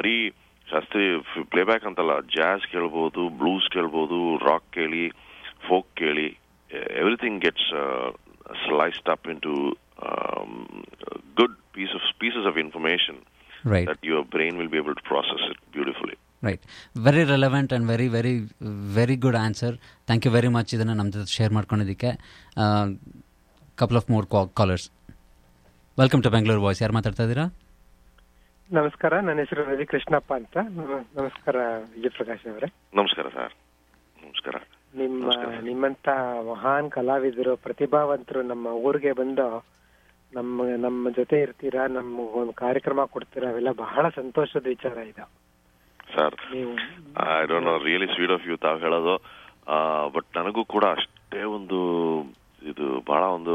ಬರೀ ಶಾಸ್ತ್ರೀಯ ಪ್ಲೇಬ್ಯಾಕ್ ಅಂತಲ್ಲ ಜಾಸ್ ಕೇಳ್ಬೋದು ಬ್ಲೂಸ್ ಕೇಳ್ಬೋದು ರಾಕ್ ಕೇಳಿ ಫೋಕ್ ಕೇಳಿ everything gets sliced up into good piece of pieces of information Right. that your brain will be able to process it beautifully. Right very relevant and very very very good answer thank you very much ಇದನ್ನು ನಮ್ಮ ಜೊತೆ share ಮಾಡ್ಕೊಂಡಿದ್ದಕ್ಕೆ. Couple of more callers welcome to Bengaluru voice ಯಾರು ಮಾತಾಡ್ತಾ ಇದ್ದೀರಾ? ನಮಸ್ಕಾರ. ನನ್ನ ಹೆಸರು ರವಿ ಕೃಷ್ಣಪ್ಪ ಅಂತ. ನಮ- ನಮಸ್ಕಾರ ವಿಜಯಪ್ರಕಾಶ್ ಅವರೇ. ನಮಸ್ಕಾರ ಸರ್. ನಮಸ್ಕಾರ. ನಿಮ್ಮ ನಿಮ್ಮಂತ ಮಹಾನ್ ಕಲಾವಿದರು ಪ್ರತಿಭಾವಂತರು ನಮ್ಮ ಊರಿಗೆ ಬಂದು ನಮ್ಮ ನಮ್ಮ ಜೊತೆ ಇರ್ತೀರಾ ನಮ್ಮ ಒಂದು ಕಾರ್ಯಕ್ರಮ ಕೊಡ್ತೀರಾ ಅವೆಲ್ಲ ಬಹಳ ಸಂತೋಷದ ವಿಚಾರ ಇದು. Sir I don't know really sweet of you ತಾವು ಹೇಳೋದು. ಬಟ್ ನನಗೂ ಕೂಡ ಅಷ್ಟೇ ಒಂದು ಇದು ಬಹಳ ಒಂದು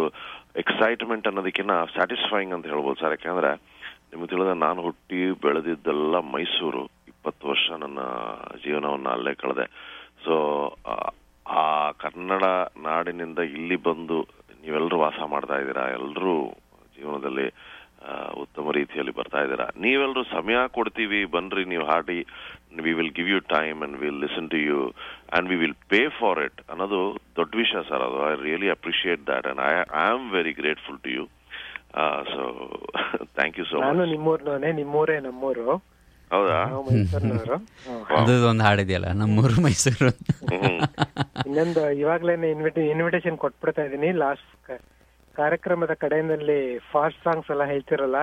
ಎಕ್ಸೈಟ್ಮೆಂಟ್ ಅನ್ನೋದಕ್ಕಿಂತ ಸ್ಯಾಟಿಸ್ಫೈಯಿಂಗ್ ಅಂತ ಹೇಳ್ಬೋದು ಸರ್. ಯಾಕಂದ್ರೆ ನಿಮ್ಗೆ ತಿಳಿದ ನಾನು ಹುಟ್ಟಿ ಬೆಳೆದಿದ್ದೆಲ್ಲ ಮೈಸೂರು ಇಪ್ಪತ್ತು ವರ್ಷ ನನ್ನ ಜೀವನವನ್ನ ಅಲ್ಲೇ ಕಳೆದೆ. ಸೊ ಆ ಕನ್ನಡ ನಾಡಿನಿಂದ ಇಲ್ಲಿ ಬಂದು ನೀವೆಲ್ಲರೂ ವಾಸ ಮಾಡ್ತಾ ಇದ್ದೀರಾ? ಎಲ್ಲರೂ ಜೀವನದಲ್ಲಿ ಉತ್ತಮ ರೀತಿಯಲ್ಲಿ ಬರ್ತಾ ಇದ್ದೀರಾ? ನೀವೆಲ್ಲರೂ ಸಮಯ ಕೊಡ್ತೀವಿ, ಬನ್ರಿ ನೀವು ಹಾಡಿ. We will give you time and will listen to you and we will pay for it ಅನ್ನೋದು ದೊಡ್ಡ ವಿಷಯ ಸರ್ ಅದು. I really appreciate that and I I am very grateful to you so thank you so much ನಿಮ್ಮೂರ್ನೇ ನಿಮ್ಮೂರೇ ನಮ್ಮೂರು. ಹೌದಾ? ಅದು ಒಂದು ಹಾಡಿದೆಯಲ್ಲ ನಮ್ಮೂರು ಮೈಸೂರು ಇನ್ನೊಂದು ಇವಾಗ್ಲೇನೆ ಇನ್ವಿಟೇ ಇನ್ವಿಟೇಷನ್ ಕೊಟ್ಬಿಡ್ತಾ ಇದೀನಿ. ಲಾಸ್ಟ್ ಕಾರ್ಯಕ್ರಮದ ಕಡೆಯಲ್ಲಿ ಫಾಸ್ಟ್ ಸಾಂಗ್ಸ್ ಎಲ್ಲ ಹೇಳ್ತಿರಲ್ಲ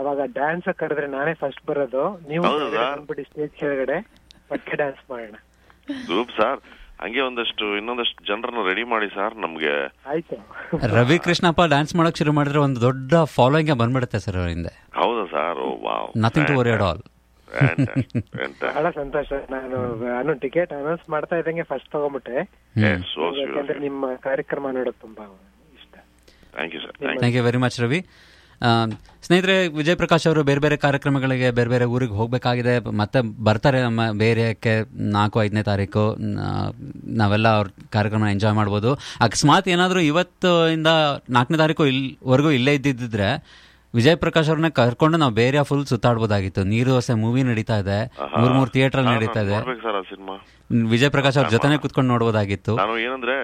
ಅವಾಗ ಡ್ಯಾನ್ಸ್ ಕರೆದ್ರೆ ನಾನೇ ಫಸ್ಟ್ ಬರೋದು. ನೀವು ಬಂದ್ಬಿಡಿ ಸ್ಟೇಜ್ ಕೆಳಗಡೆ ಪಟ್ಟೆ ಡ್ಯಾನ್ಸ್ ಮಾಡೋಣ. ಗ್ರೂಪ್ ಸರ್ ಹಂಗೆ ಒಂದಷ್ಟು ಇನ್ನೊಂದಷ್ಟು ಜನರನ್ನ ರೆಡಿ ಮಾಡಿ ಸರ್ ನಮ್ಗೆ. ಆಯ್ತು. ರವಿ ಕೃಷ್ಣಪ್ಪ ಡ್ಯಾನ್ಸ್ ಮಾಡಕ್ ಶುರು ಮಾಡಿದ್ರೆ ಒಂದು ದೊಡ್ಡ ಫಾಲೋಯಿಂಗ್ ಬಂದ್ಬಿಡುತ್ತೆ ಸರ್ ಅವರಿಂದ. ಹೌದಾ sir oh wow. Nothing to worry at all [laughs] ಬಹಳ ಸಂತೋಷ. ನಾನು ನಾನು ಟಿಕೆಟ್ ಅನೌನ್ಸ್ ಮಾಡ್ತಾ ಇದ್ದಂಗೆ ಫಸ್ಟ್ ಯಾಕಂದ್ರೆ ನಿಮ್ಮ ಕಾರ್ಯಕ್ರಮ ನೋಡೋದು ತುಂಬಾ thank you sir thank you very much Ravi ಆ, ಸ್ನೇಹಿತರೆ ವಿಜಯ್ ಪ್ರಕಾಶ್ ಅವರು ಬೇರೆ ಬೇರೆ ಕಾರ್ಯಕ್ರಮಗಳಿಗೆ ಬೇರೆ ಬೇರೆ ಊರಿಗೆ ಹೋಗಬೇಕಾಗಿದೆ. ಮತ್ತೆ ಬರ್ತಾರೆ ನಮ್ಮ ಬೇರೆಯಕ್ಕೆ ನಾಲ್ಕು ಐದನೇ ತಾರೀಕು. ನಾವೆಲ್ಲ ಅವ್ರ ಕಾರ್ಯಕ್ರಮ ಎಂಜಾಯ್ ಮಾಡ್ಬೋದು. ಅಕಸ್ಮಾತ್ ಏನಾದರೂ ಇವತ್ತಿಂದ ಇಂದ ನಾಲ್ಕನೇ ತಾರೀಕು ಇಲ್ಲಿವರೆಗೂ ಇಲ್ಲೇ ಇದ್ದಿದ್ದಿದ್ರೆ ವಿಜಯ್ ಪ್ರಕಾಶ್ ಅವ್ರನ್ನ ಕರ್ಕೊಂಡು ನಾವು ಬೇರೆ ಫುಲ್ ಸುತ್ತಾಡಬಹುದಾಗಿತ್ತು ನೀರು ದೋಸೆ ಮೂವಿ ನಡೀತಾ ಇದೆ. ಮೂರ್ ಮೂರ್ ಥಿಯೇಟರ್ ನಡೀತಾ ಇದೆ. ವಿಜಯ್ ಪ್ರಕಾಶ್ ಅವ್ರ ಜೊತೆನೆ ಕುತ್ಕೊಂಡು ನೋಡಬಹುದಾಗಿತ್ತು ನಾನು ಏನಂದ್ರೆ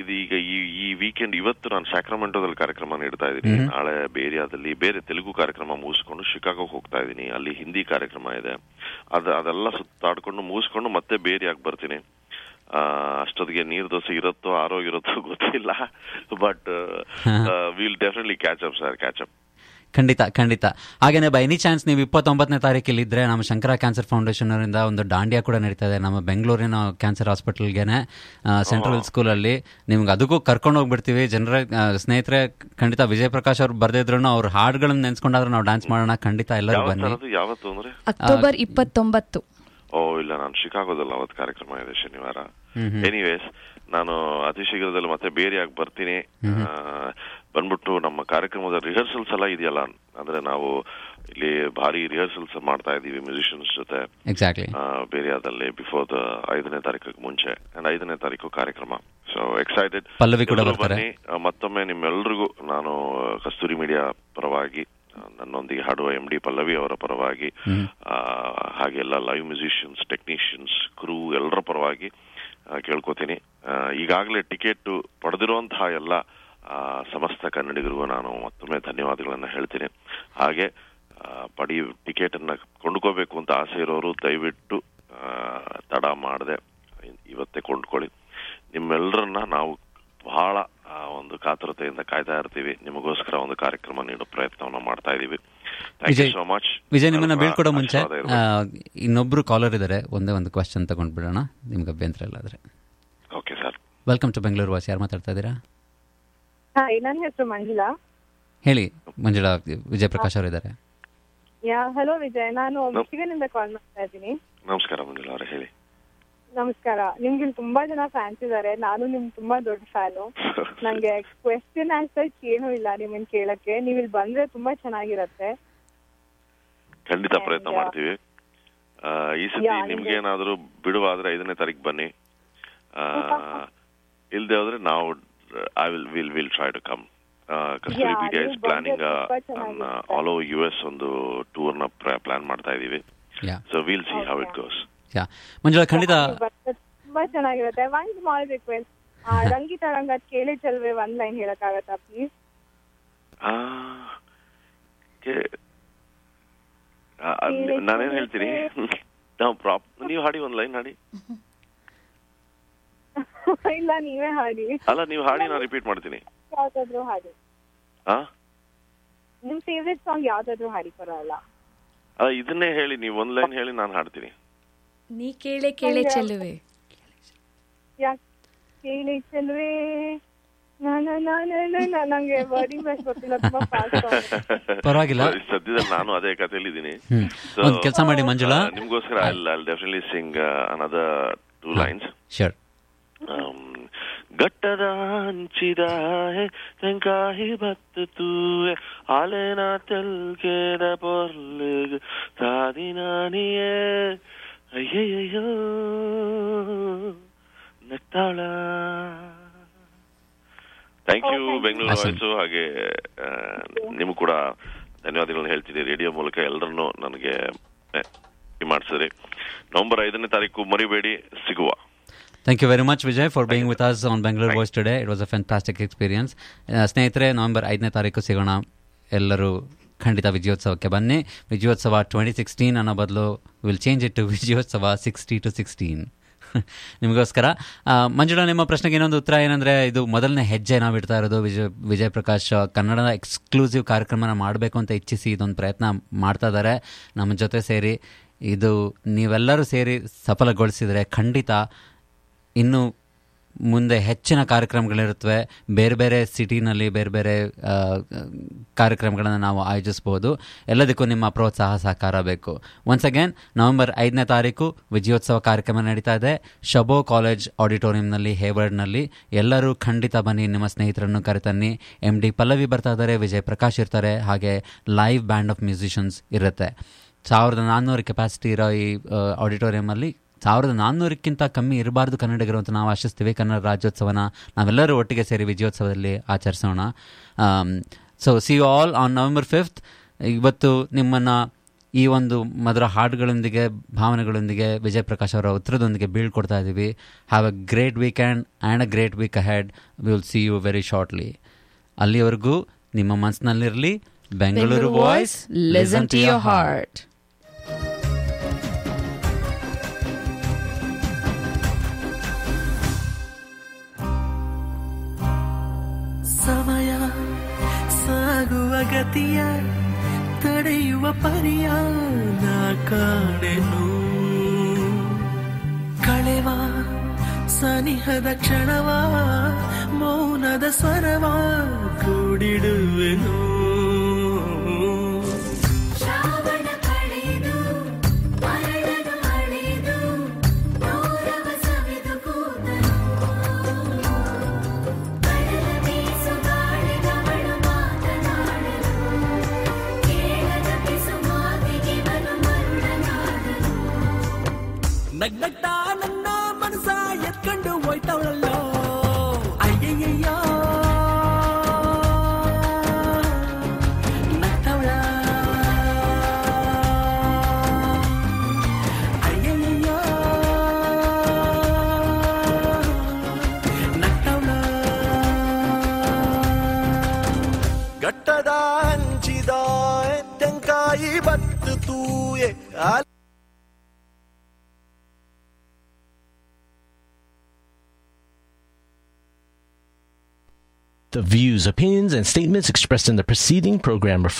ಇದು ಈಗ ಈ ಈ ವೀಕೆಂಡ್ ಇವತ್ತು ನಾನು ಸ್ಯಾಕ್ರಮೆಂಟೋದಲ್ಲಿ ಕಾರ್ಯಕ್ರಮ ನೀಡ್ತಾ ಇದ್ದೀನಿ. ನಾಳೆ ಬೇರಿಯಾದಲ್ಲಿ ಬೇರೆ ತೆಲುಗು ಕಾರ್ಯಕ್ರಮ ಮುಗಿಸ್ಕೊಂಡು ಶಿಕಾಗೋ ಹೋಗ್ತಾ ಇದ್ದೀನಿ. ಅಲ್ಲಿ ಹಿಂದಿ ಕಾರ್ಯಕ್ರಮ ಇದೆ. ಅದ ಅದೆಲ್ಲ ಸುತ್ತಾಡ್ಕೊಂಡು ಮುಗಿಸ್ಕೊಂಡು ಮತ್ತೆ ಬೇರಿಯಾಗಿ ಬರ್ತೀನಿ? ಅಷ್ಟೊತ್ತಿಗೆ ನೀರ್ ದೋಸೆ ಇರುತ್ತೋ ಆರೋ ಇರುತ್ತೋ ಗೊತ್ತಿಲ್ಲ. But will definitely catch up sir catch up ಖಂಡಿತ ಖಂಡಿತ. ಹಾಗೇನೆ ಬೈ ಎನಿ ಚಾನ್ಸ್ ನೀವು ಇಪ್ಪತ್ತೊಂಬತ್ತನೇ ತಾರೀಕಿಲ್ಲಿ ಇದ್ರೆ ನಮ್ಮ ಶಂಕರ ಕ್ಯಾನ್ಸರ್ ಫೌಂಡೇಶನ್ ಅವರಿಂದ ಒಂದು ಡಾಂಡಿಯಾ ಕೂಡ ನಡೀತಾ ಇದೆ. ನಮ್ಮ ಬೆಂಗಳೂರಿನ ಕ್ಯಾನ್ಸರ್ ಹಾಸ್ಪಿಟಲ್ಗೆನೆ ಸೆಂಟ್ರಲ್ ಸ್ಕೂಲಲ್ಲಿ ನಿಮ್ಗೆ ಅದಕ್ಕೂ ಕರ್ಕೊಂಡು ಹೋಗ್ಬಿಡ್ತೀವಿ. ಜನರ ಸ್ನೇಹಿತರೆ ಖಂಡಿತ ವಿಜಯ ಪ್ರಕಾಶ್ ಅವ್ರು ಬರ್ದಿದ್ರು ಅವ್ರ ಹಾಡುಗಳನ್ನ ನೆನ್ಸ್ಕೊಂಡಾದ್ರೆ ನಾವು ಡ್ಯಾನ್ಸ್ ಮಾಡೋಣ. ಖಂಡಿತ ಎಲ್ಲರೂ ಬನ್ನಿ. ಅದು ಯಾವತ್ತು ಅಂದ್ರೆ? ಅಕ್ಟೋಬರ್ ಇಪ್ಪತ್ತೊಂಬತ್ತು. ಓ ಇಲ್ಲ ನಾನು ಶಿಕಾಗೋದಲ್ಲ ಅವತ್ತು ಕಾರ್ಯಕ್ರಮ ಇದೆ ಶನಿವಾರ. ಎನಿವೇಸ್ ನಾನು ಅತಿ ಶೀಘ್ರದಲ್ಲಿ ಮತ್ತೆ ಬೇರೆಯಾಗಿ ಬರ್ತೀನಿ. ಬಂದ್ಬಿಟ್ಟು ನಮ್ಮ ಕಾರ್ಯಕ್ರಮದ ರಿಹರ್ಸಲ್ಸ್ ಎಲ್ಲ ಇದೆಯಲ್ಲ? ಅಂದ್ರೆ ನಾವು ಇಲ್ಲಿ ಭಾರಿ ರಿಹರ್ಸಲ್ಸ್ ಮಾಡ್ತಾ ಇದೀವಿ ಮ್ಯೂಸಿಷಿಯನ್ಸ್ ಜೊತೆ. ಬೇರಿಯಾದಲ್ಲಿ ಬಿಫೋರ್ ದ ಐದನೇ ತಾರೀಕು ಮುಂಚೆ. ಅಂಡ್ ಐದನೇ ತಾರೀಕು ಕಾರ್ಯಕ್ರಮ. ಸೊ ಎಕ್ಸೈಟೆಡ್ ಪಲ್ಲವಿ ಕೂಡ ಬರ್ತಾರೆ. ಬನ್ನಿ. ಮತ್ತೊಮ್ಮೆ ನಿಮ್ಮೆಲ್ಲರಿಗೂ ನಾನು ಕಸ್ತೂರಿ ಮೀಡಿಯಾ ಪರವಾಗಿ ನನ್ನೊಂದಿಗೆ ಹಾಡುವ ಎಂ ಡಿ ಪಲ್ಲವಿ ಅವರ ಪರವಾಗಿ ಹಾಗೆ ಎಲ್ಲ ಲೈವ್ ಮ್ಯೂಸಿಷಿಯನ್ಸ್ ಟೆಕ್ನಿಷಿಯನ್ಸ್ ಕ್ರೂ ಎಲ್ಲರ ಪರವಾಗಿ ಕೇಳ್ಕೊತೀನಿ. ಈಗಾಗಲೇ ಟಿಕೆಟ್ ಪಡೆದಿರುವಂತಹ ಎಲ್ಲ ಸಮಸ್ತ ಕನ್ನಡಿಗರಿಗೂ ನಾನು ಮತ್ತೊಮ್ಮೆ ಧನ್ಯವಾದಗಳನ್ನು ಹೇಳ್ತೀನಿ. ಹಾಗೆ ಪಡಿ ಟಿಕೆಟ್ ಅನ್ನ ಕೊಂಡ್ಕೋಬೇಕು ಅಂತ ಆಸೆ ಇರೋರು ದಯವಿಟ್ಟು ತಡ ಮಾಡದೆ. ಇವತ್ತೇ ಕೊಂಡ್ಕೊಳ್ಳಿ. ನಿಮ್ಮೆಲ್ಲರನ್ನ ನಾವು ಬಹಳ ಒಂದು ಕಾತುರತೆಯಿಂದ ಕಾಯ್ತಾ ಇರ್ತೀವಿ. ನಿಮಗೋಸ್ಕರ ಒಂದು ಕಾರ್ಯಕ್ರಮ ನೀಡೋ ಪ್ರಯತ್ನವನ್ನ ಮಾಡ್ತಾ ಇದೀವಿ. ವಿಜಯ್ ನಿಮ್ಮನ್ನ ಬೀಳ್ಕೊಡೋ ಮುಂಚೆ ಇನ್ನೊಬ್ರು ಕಾಲರ್ ಇದ್ದಾರೆ ಒಂದೇ ಒಂದು ಕ್ವಶನ್ ತಗೊಂಡ್ಬಿಡೋಣ. ನಿಮ್ಗೆ ಅಭ್ಯಂತರ ಇಲ್ಲ ಆದ್ರೆ. Okay sir welcome to Bengaluru voice ಯಾರು ಮಾತಾಡ್ತಾ ಇದ್ದೀರಾ? ನನ್ನ ಹೆಸರು ಮಂಜುಳಾ. ಹೇಳಿ ಮಂಜುಳಾ ವಿಜಯ್ ಪ್ರಕಾಶ್ ಅವರು ಇದ್ದಾರೆ. ಯಾ ಹಲೋ ವಿಜಯ್ ನಾನು ಮಿಚಿಗನ್ ಇಂದ ಕಾಲ್ ಮಾಡ್ತಾ ಇದ್ದೀನಿ. ನಮಸ್ಕಾರ ಮಂಜುಳಾ ಅವರೇ ಹೇಳಿ. ನಮಸ್ಕಾರ ನಿಮ್ಗೆ ಇಲ್ಲಿ ತುಂಬಾ ಜನ ಫ್ಯಾನ್ಸ್ ಇದ್ದಾರೆ ನಾನು ನಿಮ್ ತುಂಬಾ ದೊಡ್ಡ ಫ್ಯಾನು ನಂಗೆ ಕ್ವೆಶ್ಚನ್ ಆನ್ಸರ್ ಏನೂ ಇಲ್ಲ ನಿಮ್ಮನ್ ಕೇಳಕ್ಕೆ. ನೀವ್ ಇಲ್ಲಿ ಬಂದ್ರೆ ತುಂಬಾ ಚೆನ್ನಾಗಿರತ್ತೆ. ಖಂಡಿತ ಪ್ರಯತ್ನ ಮಾಡ್ತೀವಿ. ಆ, ಈ ಸತಿ ನಿಮ್ಗೆ ಏನಾದ್ರೂ ಬಿಡುವಾದ್ರೆ ಐದನೇ ತಾರೀಕು ಬನ್ನಿ. ಆ, ಇಲ್ದೆ ಹೋದ್ರೆ ನಾವು I will will will try to come. Kasturi Yeah, media is planning. All over U S ಒಂದು ಟೂರ್ನ ಪ್ಲಾನ್ ಮಾಡ್ತಾ ಇದೀವಿ Yeah. So will see how it goes yeah Manjula ಖಂಡಿತ ತುಂಬಾ ಚೆನ್ನಾಗಿರುತ್ತೆ. ಒನ್ ಸ್ಮಾಲ್ ರಿಕ್ವೆಸ್ಟ್ ರಂಗಿತ ರಂಗ ಕೇಳಿ ಚಲ್ವೆ ಒಂದ್ ಲೈನ್ ಹೇಳಕ್ಕಾಗತ್ತಾ ಪ್ಲೀಸ್ ನಾನೇನ್ ಹೇಳ್ತೀನಿ? [laughs] ನಾವು ಪ್ರಾಪ್ ನೀವು ಹಾಡಿ ಒಂದ್ ಲೈನ್ ಹಾಡಿ. [laughs] [laughs] ಇಲ್ಲ ನೀವೇ ಹಾಡಿ. ಅಲ್ಲ ನೀವು ಹಾಡಿ ನಾನು ರಿಪೀಟ್ ಮಾಡ್ತೀನಿ. ಯಾವ್ದಾದ್ರು ಹಾಡಿ. ಆ? ನಿಮ್ ಫೇವ್ರೆಟ್ ಸಾಂಗ್ ಯಾವ್ದಾದ್ರು ಹಾಡಿ ಪರವಾಗಿಲ್ಲ. ಅಲ್ಲ ಇದನ್ನೇ ಹೇಳಿ ನೀವು ಒಂದ್ ಲೈನ್ ಹೇಳಿ ನಾನು ಹಾಡ್ತೀನಿ. ನೀ ಕೇಳೆ ಕೇಳೆ ಚೆಲ್ಲುವೆ ಕೇಳಿ ಚೆಲ್ಲುವೆ ಪರವಾಗಿಲ್ಲ. ಸದ್ಯದಲ್ಲಿ ನಾನು ಅದೇ ಕಥೆ. ಒಂದ್ ಕೆಲ್ಸ ಮಾಡಿ ಮಂಜುಳಾ. ನಿಮ್ಗೋಸ್ಕರ I definitely sing another two lines sure ಗಟ್ಟದ ಹಂಚಿದ ತೆಂಕಾಯಿ ಬತ್ತು ತೂವೆ ಆಲೆನ ತೆಲ್ಕೆದ ಪೊರ್ಲೆಗ್ ಸಾದಿನಾನಿಯೇ ಅಯ್ಯಯ್ಯೋ ನೆಟ್ಟಾಳ ಥ್ಯಾಂಕ್ ಯು ಬೆಂಗಳೂರು. ವಾಯ್ಸು ಹಾಗೆ ನಿಮ್ಮ ಕೂಡ ಧನ್ಯವಾದಗಳನ್ನ ಹೇಳ್ತೀನಿ ರೇಡಿಯೋ ಮೂಲಕ ಎಲ್ಲರನ್ನೂ ನನಗೆ ಮಾಡಿಸಿದ್ರಿ. ನವೆಂಬರ್ ಐದನೇ ತಾರೀಕು ಮರಿಬೇಡಿ ಸಿಗುವ. Thank you very much Vijay for being with us on Bengaluru voice today it was a fantastic experience ಸ್ನೇಹಿತರೆ ನವೆಂಬರ್ ಐದನೇ ತಾರೀಕು ಸಿಗೋಣ. ಎಲ್ಲರೂ ಖಂಡಿತ ವಿಜಯೋತ್ಸವಕ್ಕೆ ಬನ್ನಿ. ವಿಜಯೋತ್ಸವ ಟ್ವೆಂಟಿ ಸಿಕ್ಸ್ಟೀನ್ ಅನ್ನೋ ಬದಲು will change it to Vijayotsava sixty to sixteen ನಿಮಗೋಸ್ಕರ. ಮಂಜುಳ ನಿಮ್ಮ ಪ್ರಶ್ನೆಗೆ ಇನ್ನೊಂದು ಉತ್ತರ ಏನಂದ್ರೆ ಇದು ಮೊದಲನೇ ಹೆಜ್ಜೆ ನಾವು ಇಡ್ತಾ ಇರೋದು ವಿಜಯ್ ವಿಜಯ್ ಪ್ರಕಾಶ್ ಕನ್ನಡದ ಎಕ್ಸ್ಕ್ಲೂಸಿವ್ ಕಾರ್ಯಕ್ರಮನ ಮಾಡಬೇಕು ಅಂತ ಇಚ್ಛಿಸಿ ಇದೊಂದು ಪ್ರಯತ್ನ ಮಾಡ್ತಾ ಇದ್ದಾರೆ. ನಮ್ಮ ಜೊತೆ ಸೇರಿ ಇದು ನೀವೆಲ್ಲರೂ ಸೇರಿ ಸಫಲಗೊಳಿಸಿದರೆ ಖಂಡಿತ ಇನ್ನು ಮುಂದೆ ಹೆಚ್ಚಿನ ಕಾರ್ಯಕ್ರಮಗಳಿರುತ್ತವೆ. ಬೇರೆ ಬೇರೆ ಸಿಟಿನಲ್ಲಿ ಬೇರೆ ಬೇರೆ ಕಾರ್ಯಕ್ರಮಗಳನ್ನು ನಾವು ಆಯೋಜಿಸ್ಬೋದು ಎಲ್ಲದಕ್ಕೂ ನಿಮ್ಮ ಪ್ರೋತ್ಸಾಹ ಸಹಕಾರ ಬೇಕು. ಒನ್ಸ್ ಅಗೇನ್ ನವೆಂಬರ್ ಐದನೇ ತಾರೀಕು ವಿಜಯೋತ್ಸವ ಕಾರ್ಯಕ್ರಮ ನಡೀತಾ ಇದೆ. ಶಬೋ ಕಾಲೇಜ್ ಆಡಿಟೋರಿಯಂನಲ್ಲಿ, ಹೇವರ್ಡ್ನಲ್ಲಿ ಎಲ್ಲರೂ ಖಂಡಿತ ಬನ್ನಿ, ನಿಮ್ಮ ಸ್ನೇಹಿತರನ್ನು ಕರೆತನ್ನಿ. ಎಂ ಡಿ ಪಲ್ಲವಿ ಬರ್ತಾ ಇದ್ದಾರೆ, ವಿಜಯ್ ಪ್ರಕಾಶ್ ಇರ್ತಾರೆ, ಹಾಗೆ ಲೈವ್ ಬ್ಯಾಂಡ್ ಆಫ್ ಮ್ಯೂಸಿಷಿಯನ್ಸ್ ಇರುತ್ತೆ. ಸಾವಿರದ ನಾನ್ನೂರು ಕೆಪಾಸಿಟಿ ಇರೋ ಈ ಆಡಿಟೋರಿಯಮಲ್ಲಿ ಸಾವಿರದ ನಾನ್ನೂರಕ್ಕಿಂತ ಕಮ್ಮಿ ಇರಬಾರ್ದು ಕನ್ನಡಿಗರು ಅಂತ ನಾವು ಆಶಿಸ್ತೀವಿ. ಕನ್ನಡ ರಾಜ್ಯೋತ್ಸವನ ನಾವೆಲ್ಲರೂ ಒಟ್ಟಿಗೆ ಸೇರಿ ವಿಜಯೋತ್ಸವದಲ್ಲಿ ಆಚರಿಸೋಣ. So see you all on November fifth ಇವತ್ತು ನಿಮ್ಮನ್ನು ಈ ಒಂದು ಮಧುರ ಹಾಡುಗಳೊಂದಿಗೆ ಭಾವನೆಗಳೊಂದಿಗೆ ವಿಜಯ್ ಪ್ರಕಾಶ್ ಅವರ ಉತ್ತರದೊಂದಿಗೆ ಬೀಳ್ಕೊಡ್ತಾ ಇದ್ದೀವಿ have a great weekend and a great week ahead will see you very shortly ಅಲ್ಲಿವರೆಗೂ ನಿಮ್ಮ ಮನಸ್ಸಿನಲ್ಲಿರಲಿ. Bengaluru voice listen to your heart ಗತಿಯ ತಡೆಯುವ ಪರಿಯ ನಾ ಕಾಣೆನು ಕಳೆವ ಸನಿಹದ ಕ್ಷಣವ ಮೌನದ ಸ್ವರವ ಕೂಡಿಡುವೆನು. ನಗ್ ನಗ್ತಾ ನನ್ನ ಮನಸ ಎತ್ಕೊಂಡು ಹೋಯ್ತವಳಲ್ಲೋ views, opinions, and statements expressed in the preceding program reflect